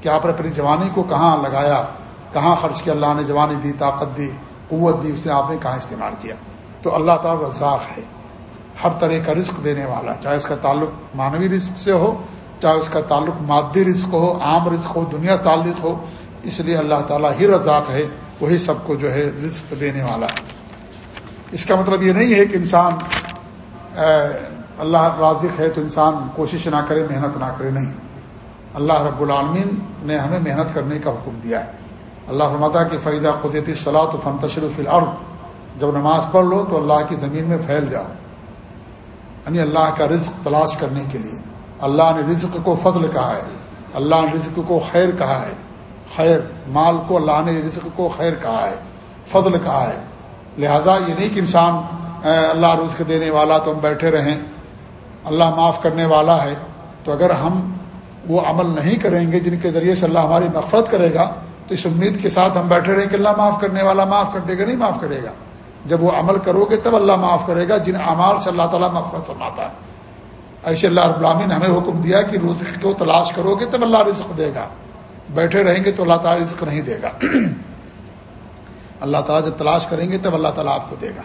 کہ آپ نے اپنی جوانی کو کہاں لگایا؟ کہاں خرچ کیا؟ اللہ نے جوانی دی، طاقت دی، قوت دی، اس نے آپ نے کہاں استعمال کیا؟ تو اللہ تعالیٰ رزاق ہے۔ ہر طرح کا رزق دینے والا، چاہے اس کا تعلق مانوی رزق سے ہو، چاہے اس کا تعلق مادی رزق ہو، عام رزق ہو، دنیا سے تعلق ہو، اس لیے اللہ تعالیٰ ہی رزاق ہے۔ وہی سب کو جو ہے رزق دینے والا۔ اس کا مطلب یہ نہیں ہے کہ انسان اللہ رازق ہے تو انسان کوشش نہ کرے، محنت نہ کرے، نہیں۔ اللہ رب العالمین نے ہمیں محنت کرنے کا حکم دیا ہے۔ اللہ فرماتا کہ فیضہ قدرتی صلاح تو فن تشرف العرض جب نماز پڑھ لو تو اللہ کی زمین میں پھیل جاؤ۔ یعنی اللہ کا رزق تلاش کرنے کے لیے۔ اللہ نے رزق کو فضل کہا ہے۔ اللہ نے رزق کو خیر کہا ہے۔ خیر، مال کو اللہ نے رزق کو خیر کہا ہے، فضل کہا ہے۔ لہذا یہ نہیں کہ انسان اللہ رزق دینے والا تو ہم بیٹھے رہیں، اللہ معاف کرنے والا ہے۔ تو اگر ہم وہ عمل نہیں کریں گے جن کے ذریعے سے اللہ ہماری مغفرت کرے گا، تو اس امید کے ساتھ ہم بیٹھے رہیں کہ اللہ معاف کرنے والا معاف کر دے گا، نہیں معاف کرے گا۔ جب وہ عمل کرو گے تب اللہ معاف کرے گا، جن اعمال سے اللہ تعالیٰ مغفرت فرماتا ہے۔ ایسے اللہ ابرامی نے ہمیں حکم دیا کہ رزق کو تلاش کرو گے تب اللہ رزق دے گا۔ بیٹھے رہیں گے تو اللہ تعالیٰ رزق نہیں دے گا۔ اللہ تعالیٰ جب تلاش کریں گے تب اللہ تعالیٰ آپ کو دے گا۔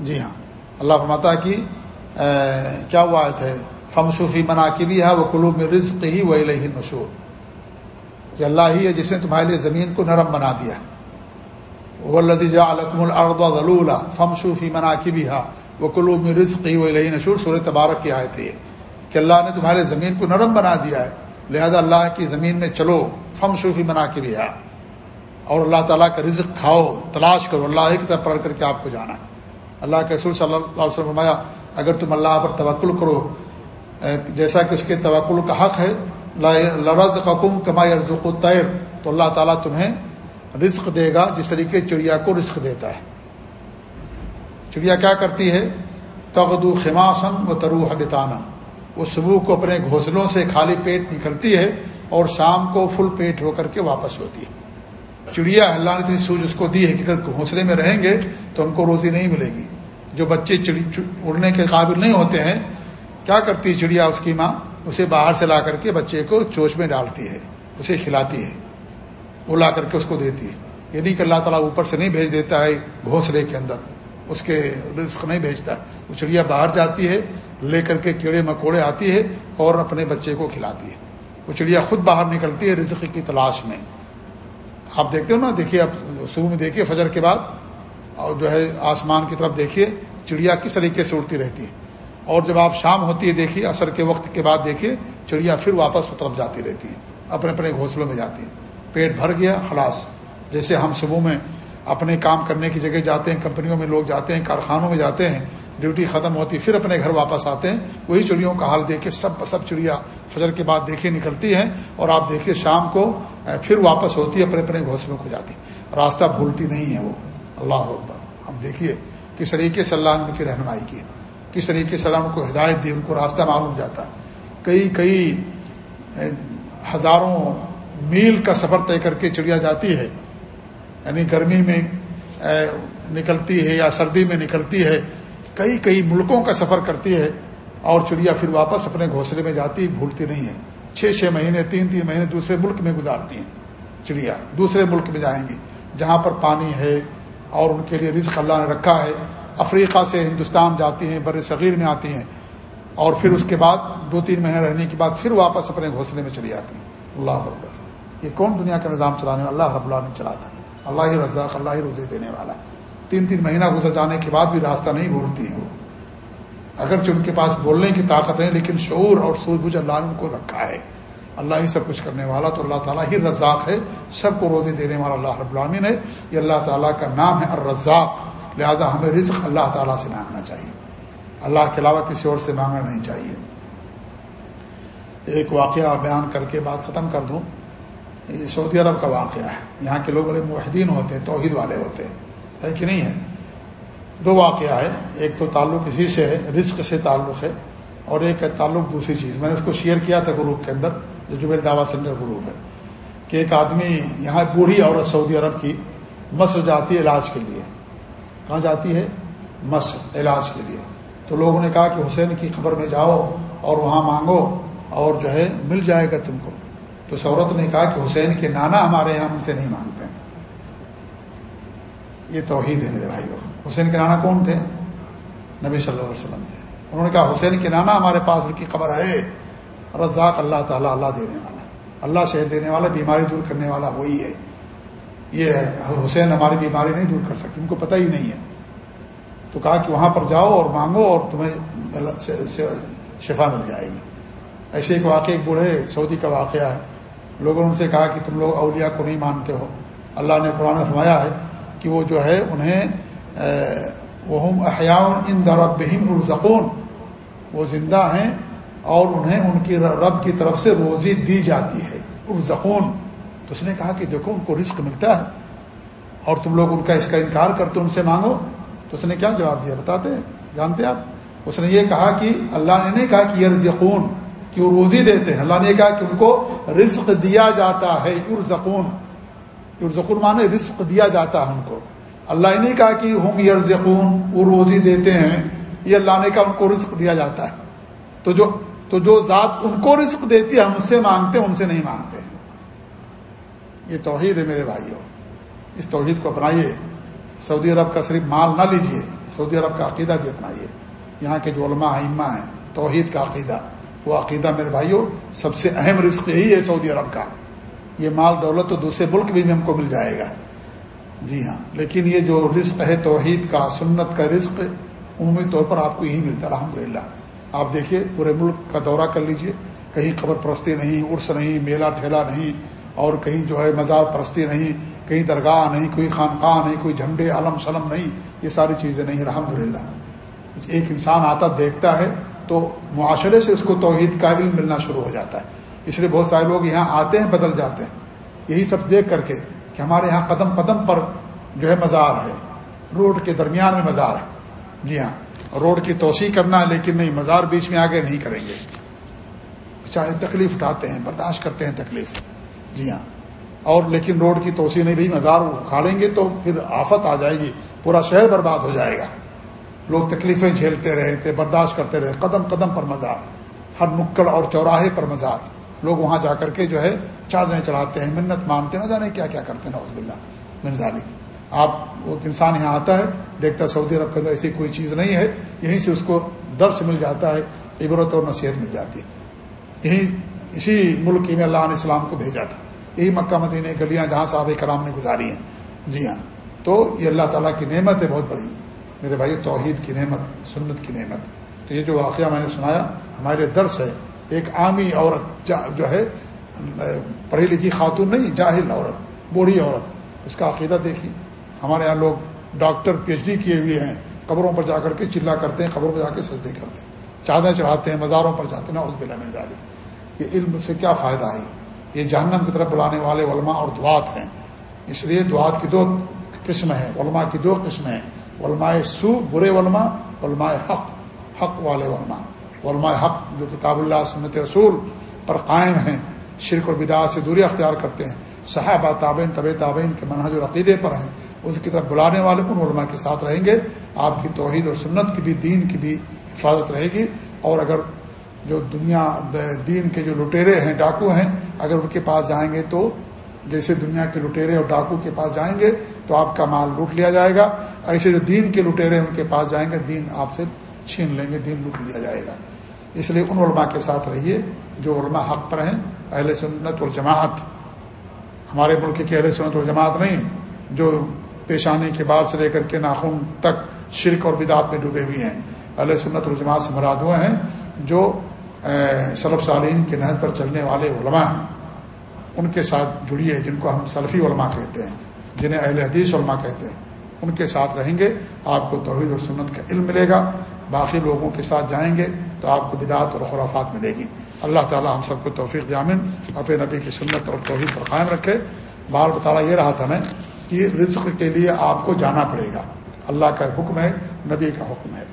جی ہاں۔ اللہ فرماتا کی کیا وہ آیت ہے؟ فمصوفی منا کی بھی ہے وہ کلو میں رزق ہی وہ لہی مشہور کہ اللہ ہی ہے جس نے تمہارے لیے زمین کو نرم بنا دیا۔ وہ لذیذہ علکم الرد فم صوفی منا کی بھی ہا وہ کلو میں رزق ہی وہ لہی نشور سور تبارک کی آئے تھے کہ اللہ نے تمہارے زمین کو نرم بنا دیا ہے۔ لہذا اللہ کی زمین میں چلو، فم صوفی منا کی بھی اور اللہ تعالیٰ کا رزق کھاؤ، تلاش کرو۔ اللہ کی طرف پڑھ کر کے آپ کو جانا۔ اللہ کے رسول صلی اللہ علیہ وسلم فرمایا، اگر تم اللہ پر توکل کرو جیسا کہ اس کے توکل کا حق ہے لرز قکم کما رزق الطیر۔ تو اللہ تعالیٰ تمہیں رزق دے گا، جس طریقے چڑیا کو رزق دیتا ہے۔ چڑیا کیا کرتی ہے؟ تغدو خماسن و تروح بتانا وہ صبح کو اپنے گھونسلوں سے خالی پیٹ نکلتی ہے اور شام کو فل پیٹ ہو کر کے واپس ہوتی ہے۔ چڑیا، اللہ نے اتنی سوج اس کو دی ہے کہ اگر گھونسلے میں رہیں گے تو ہم کو روزی نہیں ملے گی۔ جو بچے چڑی اڑنے کے قابل نہیں ہوتے ہیں، کیا کرتی ہے چڑیا اس کی ماں؟ اسے باہر سے لا کر کے بچے کو چوچ میں ڈالتی ہے، اسے کھلاتی ہے، وہ لا کر کے اس کو دیتی ہے۔ یہ نہیں کہ اللہ تعالیٰ اوپر سے نہیں بھیج دیتا ہے گھونسلے کے اندر، اس کے رزق نہیں بھیجتا۔ وہ چڑیا باہر جاتی ہے لے کر کے کیڑے مکوڑے آتی ہے اور اپنے بچے کو کھلاتی ہے۔ وہ چڑیا خود باہر نکلتی ہے رزق کی تلاش میں۔ آپ دیکھتے ہو نا، دیکھیے آپ شروع میں دیکھیے فجر کے بعد، اور جو ہے آسمان کی طرف دیکھیے، چڑیا کس طریقے سے اڑتی رہتی ہے۔ اور جب آپ شام ہوتی ہے، دیکھیے عصر کے وقت کے بعد دیکھیے، چڑیا پھر واپس طرف جاتی رہتی ہے، اپنے اپنے گھونسلوں میں جاتی ہے۔ پیٹ بھر گیا، خلاص۔ جیسے ہم صبح میں اپنے کام کرنے کی جگہ جاتے ہیں، کمپنیوں میں لوگ جاتے ہیں، کارخانوں میں جاتے ہیں ڈیوٹی ختم ہوتی، پھر اپنے گھر واپس آتے ہیں۔ وہی چڑیوں کا حال دیکھ کے سب سب چڑیا فجر کے بعد دیکھیے نکلتی ہیں اور آپ دیکھیے شام کو پھر واپس ہوتی ہے اپنے اپنے گھونسلوں کو جاتی۔ راستہ بھولتی نہیں ہے وہ۔ اللہ اکبر۔ اب دیکھیے کس طریقے سے اللہ ان کی رہنمائی کی۔ کس طریقے سے اللہ ان کو ہدایت دی، ان کو راستہ معلوم جاتا۔ کئی کئی ہزاروں میل کا سفر طے کر کے چڑیا جاتی ہے۔ یعنی گرمی میں نکلتی ہے یا سردی میں نکلتی ہے۔ کئی کئی ملکوں کا سفر کرتی ہے اور چڑیا پھر واپس اپنے گھونسلے میں جاتی بھولتی نہیں ہے۔ چھ چھ مہینے، تین تین مہینے دوسرے ملک میں گزارتی ہیں چڑیا۔ دوسرے ملک میں جائیں گی، جہاں پر پانی ہے اور ان کے لیے رزق اللہ نے رکھا ہے۔ افریقہ سے ہندوستان جاتی ہیں، بر صغیر میں آتی ہیں۔ اور پھر اس کے بعد دو تین مہینے رہنے کے بعد پھر واپس اپنے گھونسلے میں چلی جاتی ہیں۔ اللہ اکبر۔ یہ کون دنیا کا نظام چلانے والا، اللہ رب اللہ نے چلاتا اللہ ہی رزاق، اللہ ہی روزے دینے والا۔ تین تین مہینہ گزر جانے کے بعد بھی راستہ نہیں بولتی ہیں وہ اگرچہ ان کے پاس بولنے کی طاقت نہیں لیکن شعور اور سوچ بوجھ اللہ نے ان کو رکھا ہے۔ اللہ ہی سب کچھ کرنے والا تو اللہ تعالیٰ ہی رزاق ہے، سب کو روزے دینے والا اللہ رب العالمین ہے۔ یہ اللہ تعالیٰ کا نام ہے الرزاق۔ لہذا ہمیں رزق اللہ تعالیٰ سے مانگنا چاہیے۔ اللہ کے علاوہ کسی اور سے مانگنا نہیں چاہیے۔ ایک واقعہ بیان کر کے بات ختم کر دوں۔ یہ سعودی عرب کا واقعہ ہے۔ یہاں کے لوگ بڑے معاہدین ہوتے ہیں، توحید والے ہوتے ہیں۔ ہے کہ نہیں ہے؟ دو واقعہ ہے ایک تو تعلق اسی سے ہے، رزق سے تعلق ہے، اور ایک ہے تعلق دوسری چیز۔ میں نے اس کو شیئر کیا تھا گروپ کے اندر، جو جبیل دعوی سینٹر گروپ ہے، کہ ایک آدمی یہاں بوڑھی عورت سعودی عرب کی مصر جاتی ہے علاج کے لیے۔ کہاں جاتی ہے؟ مصر، علاج کے لیے۔ تو لوگوں نے کہا کہ حسین کی خبر میں جاؤ اور وہاں مانگو اور جو ہے مل جائے گا تم کو۔ تو سورت نے کہا کہ حسین کے نانا ہمارے یہاں ان سے نہیں مانگتے ہیں۔ یہ توحید ہے میرے بھائی حسین کے نانا کون تھے؟ نبی صلی اللہ علیہ وسلم تھے۔ انہوں نے کہا، حسین کے نانا ہمارے پاس ان کی خبر ہے۔ رزاق اللہ تعالیٰ، اللہ دینے والا۔ اللہ شہد دینے والا، بیماری دور کرنے والا وہی ہے۔ یہ حسین ہماری بیماری نہیں دور کر سکتے، ان کو پتہ ہی نہیں ہے۔ تو کہا کہ وہاں پر جاؤ اور مانگو اور تمہیں شفا مل جائے گی۔ ایسے ایک واقعہ، ایک بوڑھے سعودی کا واقعہ ہے۔ لوگوں نے ان سے کہا کہ تم لوگ اولیاء کو نہیں مانتے ہو۔ اللہ نے قرآن فرمایا ہے کہ وہ جو ہے انہیں وہ احیاؤن ان درب الزقون وہ زندہ ہیں اور انہیں ان کی رب کی طرف سے روزی دی جاتی ہے۔ ارزقون تو اس نے کہا کہ دیکھو، ان کو رزق ملتا ہے۔ اور تم لوگ ان کا اس کا انکار کرتے ان سے مانگو۔ تو اس نے کیا جواب دیا؟ بتاتے ہیں، جانتے آپ؟ اس نے یہ کہا کہ اللہ نے نہیں کہا کہ یہ رزقون کہ وہ روزی دیتے ہیں۔ اللہ نے کہا کہ ان کو رزق دیا جاتا ہے ارزقون ارزقون مانے رزق دیا جاتا ہے ان کو۔ اللہ نے کہا کہ ہم یرزقون، وہ روزی دیتے ہیں، یہ اللہ نے کہا ان کو رزق دیا جاتا ہے۔ تو جو تو جو ذات ان کو رزق دیتی ہے، ہم اس سے مانگتے ہیں، ان سے نہیں مانگتے ہیں۔ یہ توحید ہے میرے بھائیوں۔ اس توحید کو اپنائیے۔ سعودی عرب کا صرف مال نہ لیجیے۔ سعودی عرب کا عقیدہ بھی اپنائیے۔ یہاں کے جو علماء ائمہ ہیں، توحید کا عقیدہ، وہ عقیدہ میرے بھائیوں، سب سے اہم رزق یہی ہے سعودی عرب کا۔ یہ مال دولت تو دوسرے ملک بھی ہم کو مل جائے گا۔ جی ہاں لیکن یہ جو رزق ہے توحید کا، سنت کا رزق عمومی طور پر آپ کو یہی ملتا الحمد للہ آپ دیکھیے، پورے ملک کا دورہ کر لیجیے۔ کہیں خبر پرستی نہیں، عرس نہیں، میلہ ٹھیلا نہیں، اور کہیں جو ہے مزار پرستی نہیں، کہیں درگاہ نہیں، کوئی خانقاہ نہیں، کوئی جھنڈے، علم سلم نہیں، یہ ساری چیزیں نہیں الحمد للہ ایک انسان آتا، دیکھتا ہے تو معاشرے سے اس کو توحید کا علم ملنا شروع ہو جاتا ہے۔ اس لیے بہت سارے لوگ یہاں آتے ہیں، بدل جاتے ہیں۔ یہی سب دیکھ کر کے کہ ہمارے یہاں قدم قدم پر جو ہے مزار ہے۔ روڈ کے درمیان میں مزار ہے۔ جی ہاں روڈ کی توسیع کرنا ہے لیکن نہیں، مزار بیچ میں آگے نہیں کریں گے۔ چاہے تکلیف اٹھاتے ہیں، برداشت کرتے ہیں تکلیف۔ جی ہاں اور لیکن روڈ کی توسیع نہیں بھی مزار اکھاڑیں گے تو پھر آفت آ جائے گی، پورا شہر برباد ہو جائے گا۔ لوگ تکلیفیں جھیلتے رہتے، برداشت کرتے رہے قدم قدم پر مزار۔ ہر نکڑ اور چوراہے پر مزار۔ لوگ وہاں جا کر کے جو ہے چادریں چڑھاتے ہیں، منت مانتے ہیں، نہ جانے کیا کیا کرتے ہیں نوز بلّہ منظالی آپ وہ انسان یہاں آتا ہے، دیکھتا ہے سعودی عرب کے اندر ایسی کوئی چیز نہیں ہے، یہیں سے اس کو درس مل جاتا ہے، عبرت اور نصیحت مل جاتی ہے۔ یہی اسی ملک میں اللہ علیہ السلام کو بھیجا تھا۔ یہی مکہ، مدینہ، گلیاں جہاں صاحب کرام نے گزاری ہیں۔ جی ہاں۔ تو یہ اللہ تعالیٰ کی نعمت ہے بہت بڑی میرے بھائی توحید کی نعمت، سنت کی نعمت۔ تو یہ جو واقعہ میں نے سنایا، ہمارے درس ہے۔ ایک عامی عورت جو ہے، پڑھی لکھی خاتون نہیں، جاہل عورت، بوڑھی عورت، اس کا عقیدہ دیکھی ہمارے یہاں لوگ ڈاکٹر، پی ایچ ڈی کیے ہوئے ہیں، قبروں پر جا کر کے چلا کرتے ہیں، قبروں پر جا کے سجدے کرتے ہیں چادر چڑھاتے ہیں، مزاروں پر جاتے ہیں نا اس بلا میں یہ علم سے کیا فائدہ ہے؟ یہ جہنم کی طرف بلانے والے علماء اور دعات ہیں۔ اس لیے دعات کی دو قسم ہیں، علماء کی دو قسمیں ہیں۔ علماء سو برے علماء علماء حق حق والے علماء۔ علماء حق جو کتاب اللہ، سنت رسول پر قائم ہیں، شرک اور بداع سے دوری اختیار کرتے ہیں۔ صحابہ تابین طب تابین کے منہج العقیدے پر ہیں۔ اس کی طرف بلانے والے ان علماء کے ساتھ رہیں گے۔ آپ کی توحید اور سنت کی بھی، دین کی بھی حفاظت رہے گی۔ اور اگر جو دنیا، دین کے جو لٹیرے ہیں، ڈاکو ہیں، اگر ان کے پاس جائیں گے تو جیسے دنیا کے لٹیرے اور ڈاکو کے پاس جائیں گے تو آپ کا مال لوٹ لیا جائے گا۔ ایسے جو دین کے لٹیرے ان کے پاس جائیں گے، دین آپ سے چھین لیں گے، دین لوٹ لیا جائے گا۔ اس لیے ان علماء کے ساتھ رہیے جو علماء حق پر ہیں، اہل سنت والجماعت۔ ہمارے ملک کے اہل سنت والجماعت نہیں، جو پیشانی کے بال سے لے کر کے ناخن تک شرک اور بدعت میں ڈوبے ہوئے ہیں۔ اہل سنت والجماعت سے مراد ہوئے ہیں جو صلب سالین کے نہج پر چلنے والے علماء ہیں۔ ان کے ساتھ جڑیے جن کو ہم سلفی علماء کہتے ہیں، جنہیں اہل حدیث علماء کہتے ہیں۔ ان کے ساتھ رہیں گے، آپ کو توحید اور سنت کا علم ملے گا۔ باقی لوگوں کے ساتھ جائیں گے۔ تو آپ کو بدعت اور خرافات ملے گی۔ اللہ تعالیٰ ہم سب کو توفیق جامن اپنے نبی کی سنت اور توحید پر قائم رکھے۔ بار بتانا یہ رہا تھا میں کہ رزق کے لیے آپ کو جانا پڑے گا۔ اللہ کا حکم ہے، نبی کا حکم ہے۔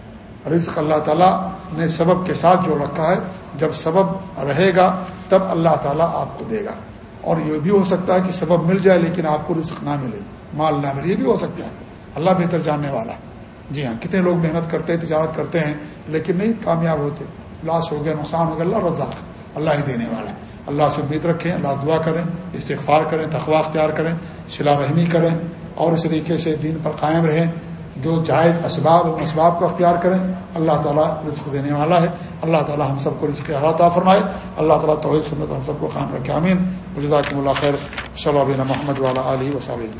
رزق اللہ تعالیٰ نے سبب کے ساتھ جو رکھا ہے، جب سبب رہے گا، تب اللہ تعالیٰ آپ کو دے گا۔ اور یہ بھی ہو سکتا ہے کہ سبب مل جائے لیکن آپ کو رزق نہ ملے۔ مال نہ ملے، یہ بھی ہو سکتا ہے۔ اللہ بہتر جاننے والا۔ جی ہاں کتنے لوگ محنت کرتے ہیں، تجارت کرتے ہیں، لیکن نہیں، کامیاب ہوتے لاس ہو گیا، نقصان ہو گیا، اللہ رزاق، اللہ ہی دینے والا ہے۔ اللہ سے امید رکھیں، اللہ دعا کریں، استغفار کریں تخوا اختیار کریں صلاح رحمی کریں، اور اس طریقے سے دین پر قائم رہیں۔ جو جائز اسباب ان اسباب کو اختیار کریں، اللہ تعالیٰ رزق دینے والا ہے۔ اللہ تعالیٰ ہم سب کو رزق حالات فرمائے۔ اللہ تعالیٰ توحید سنت ہم سب کو قائم رکھے امین جزاکم اللہ خیر۔ صلی اللہ محمد والا علیہ وسلم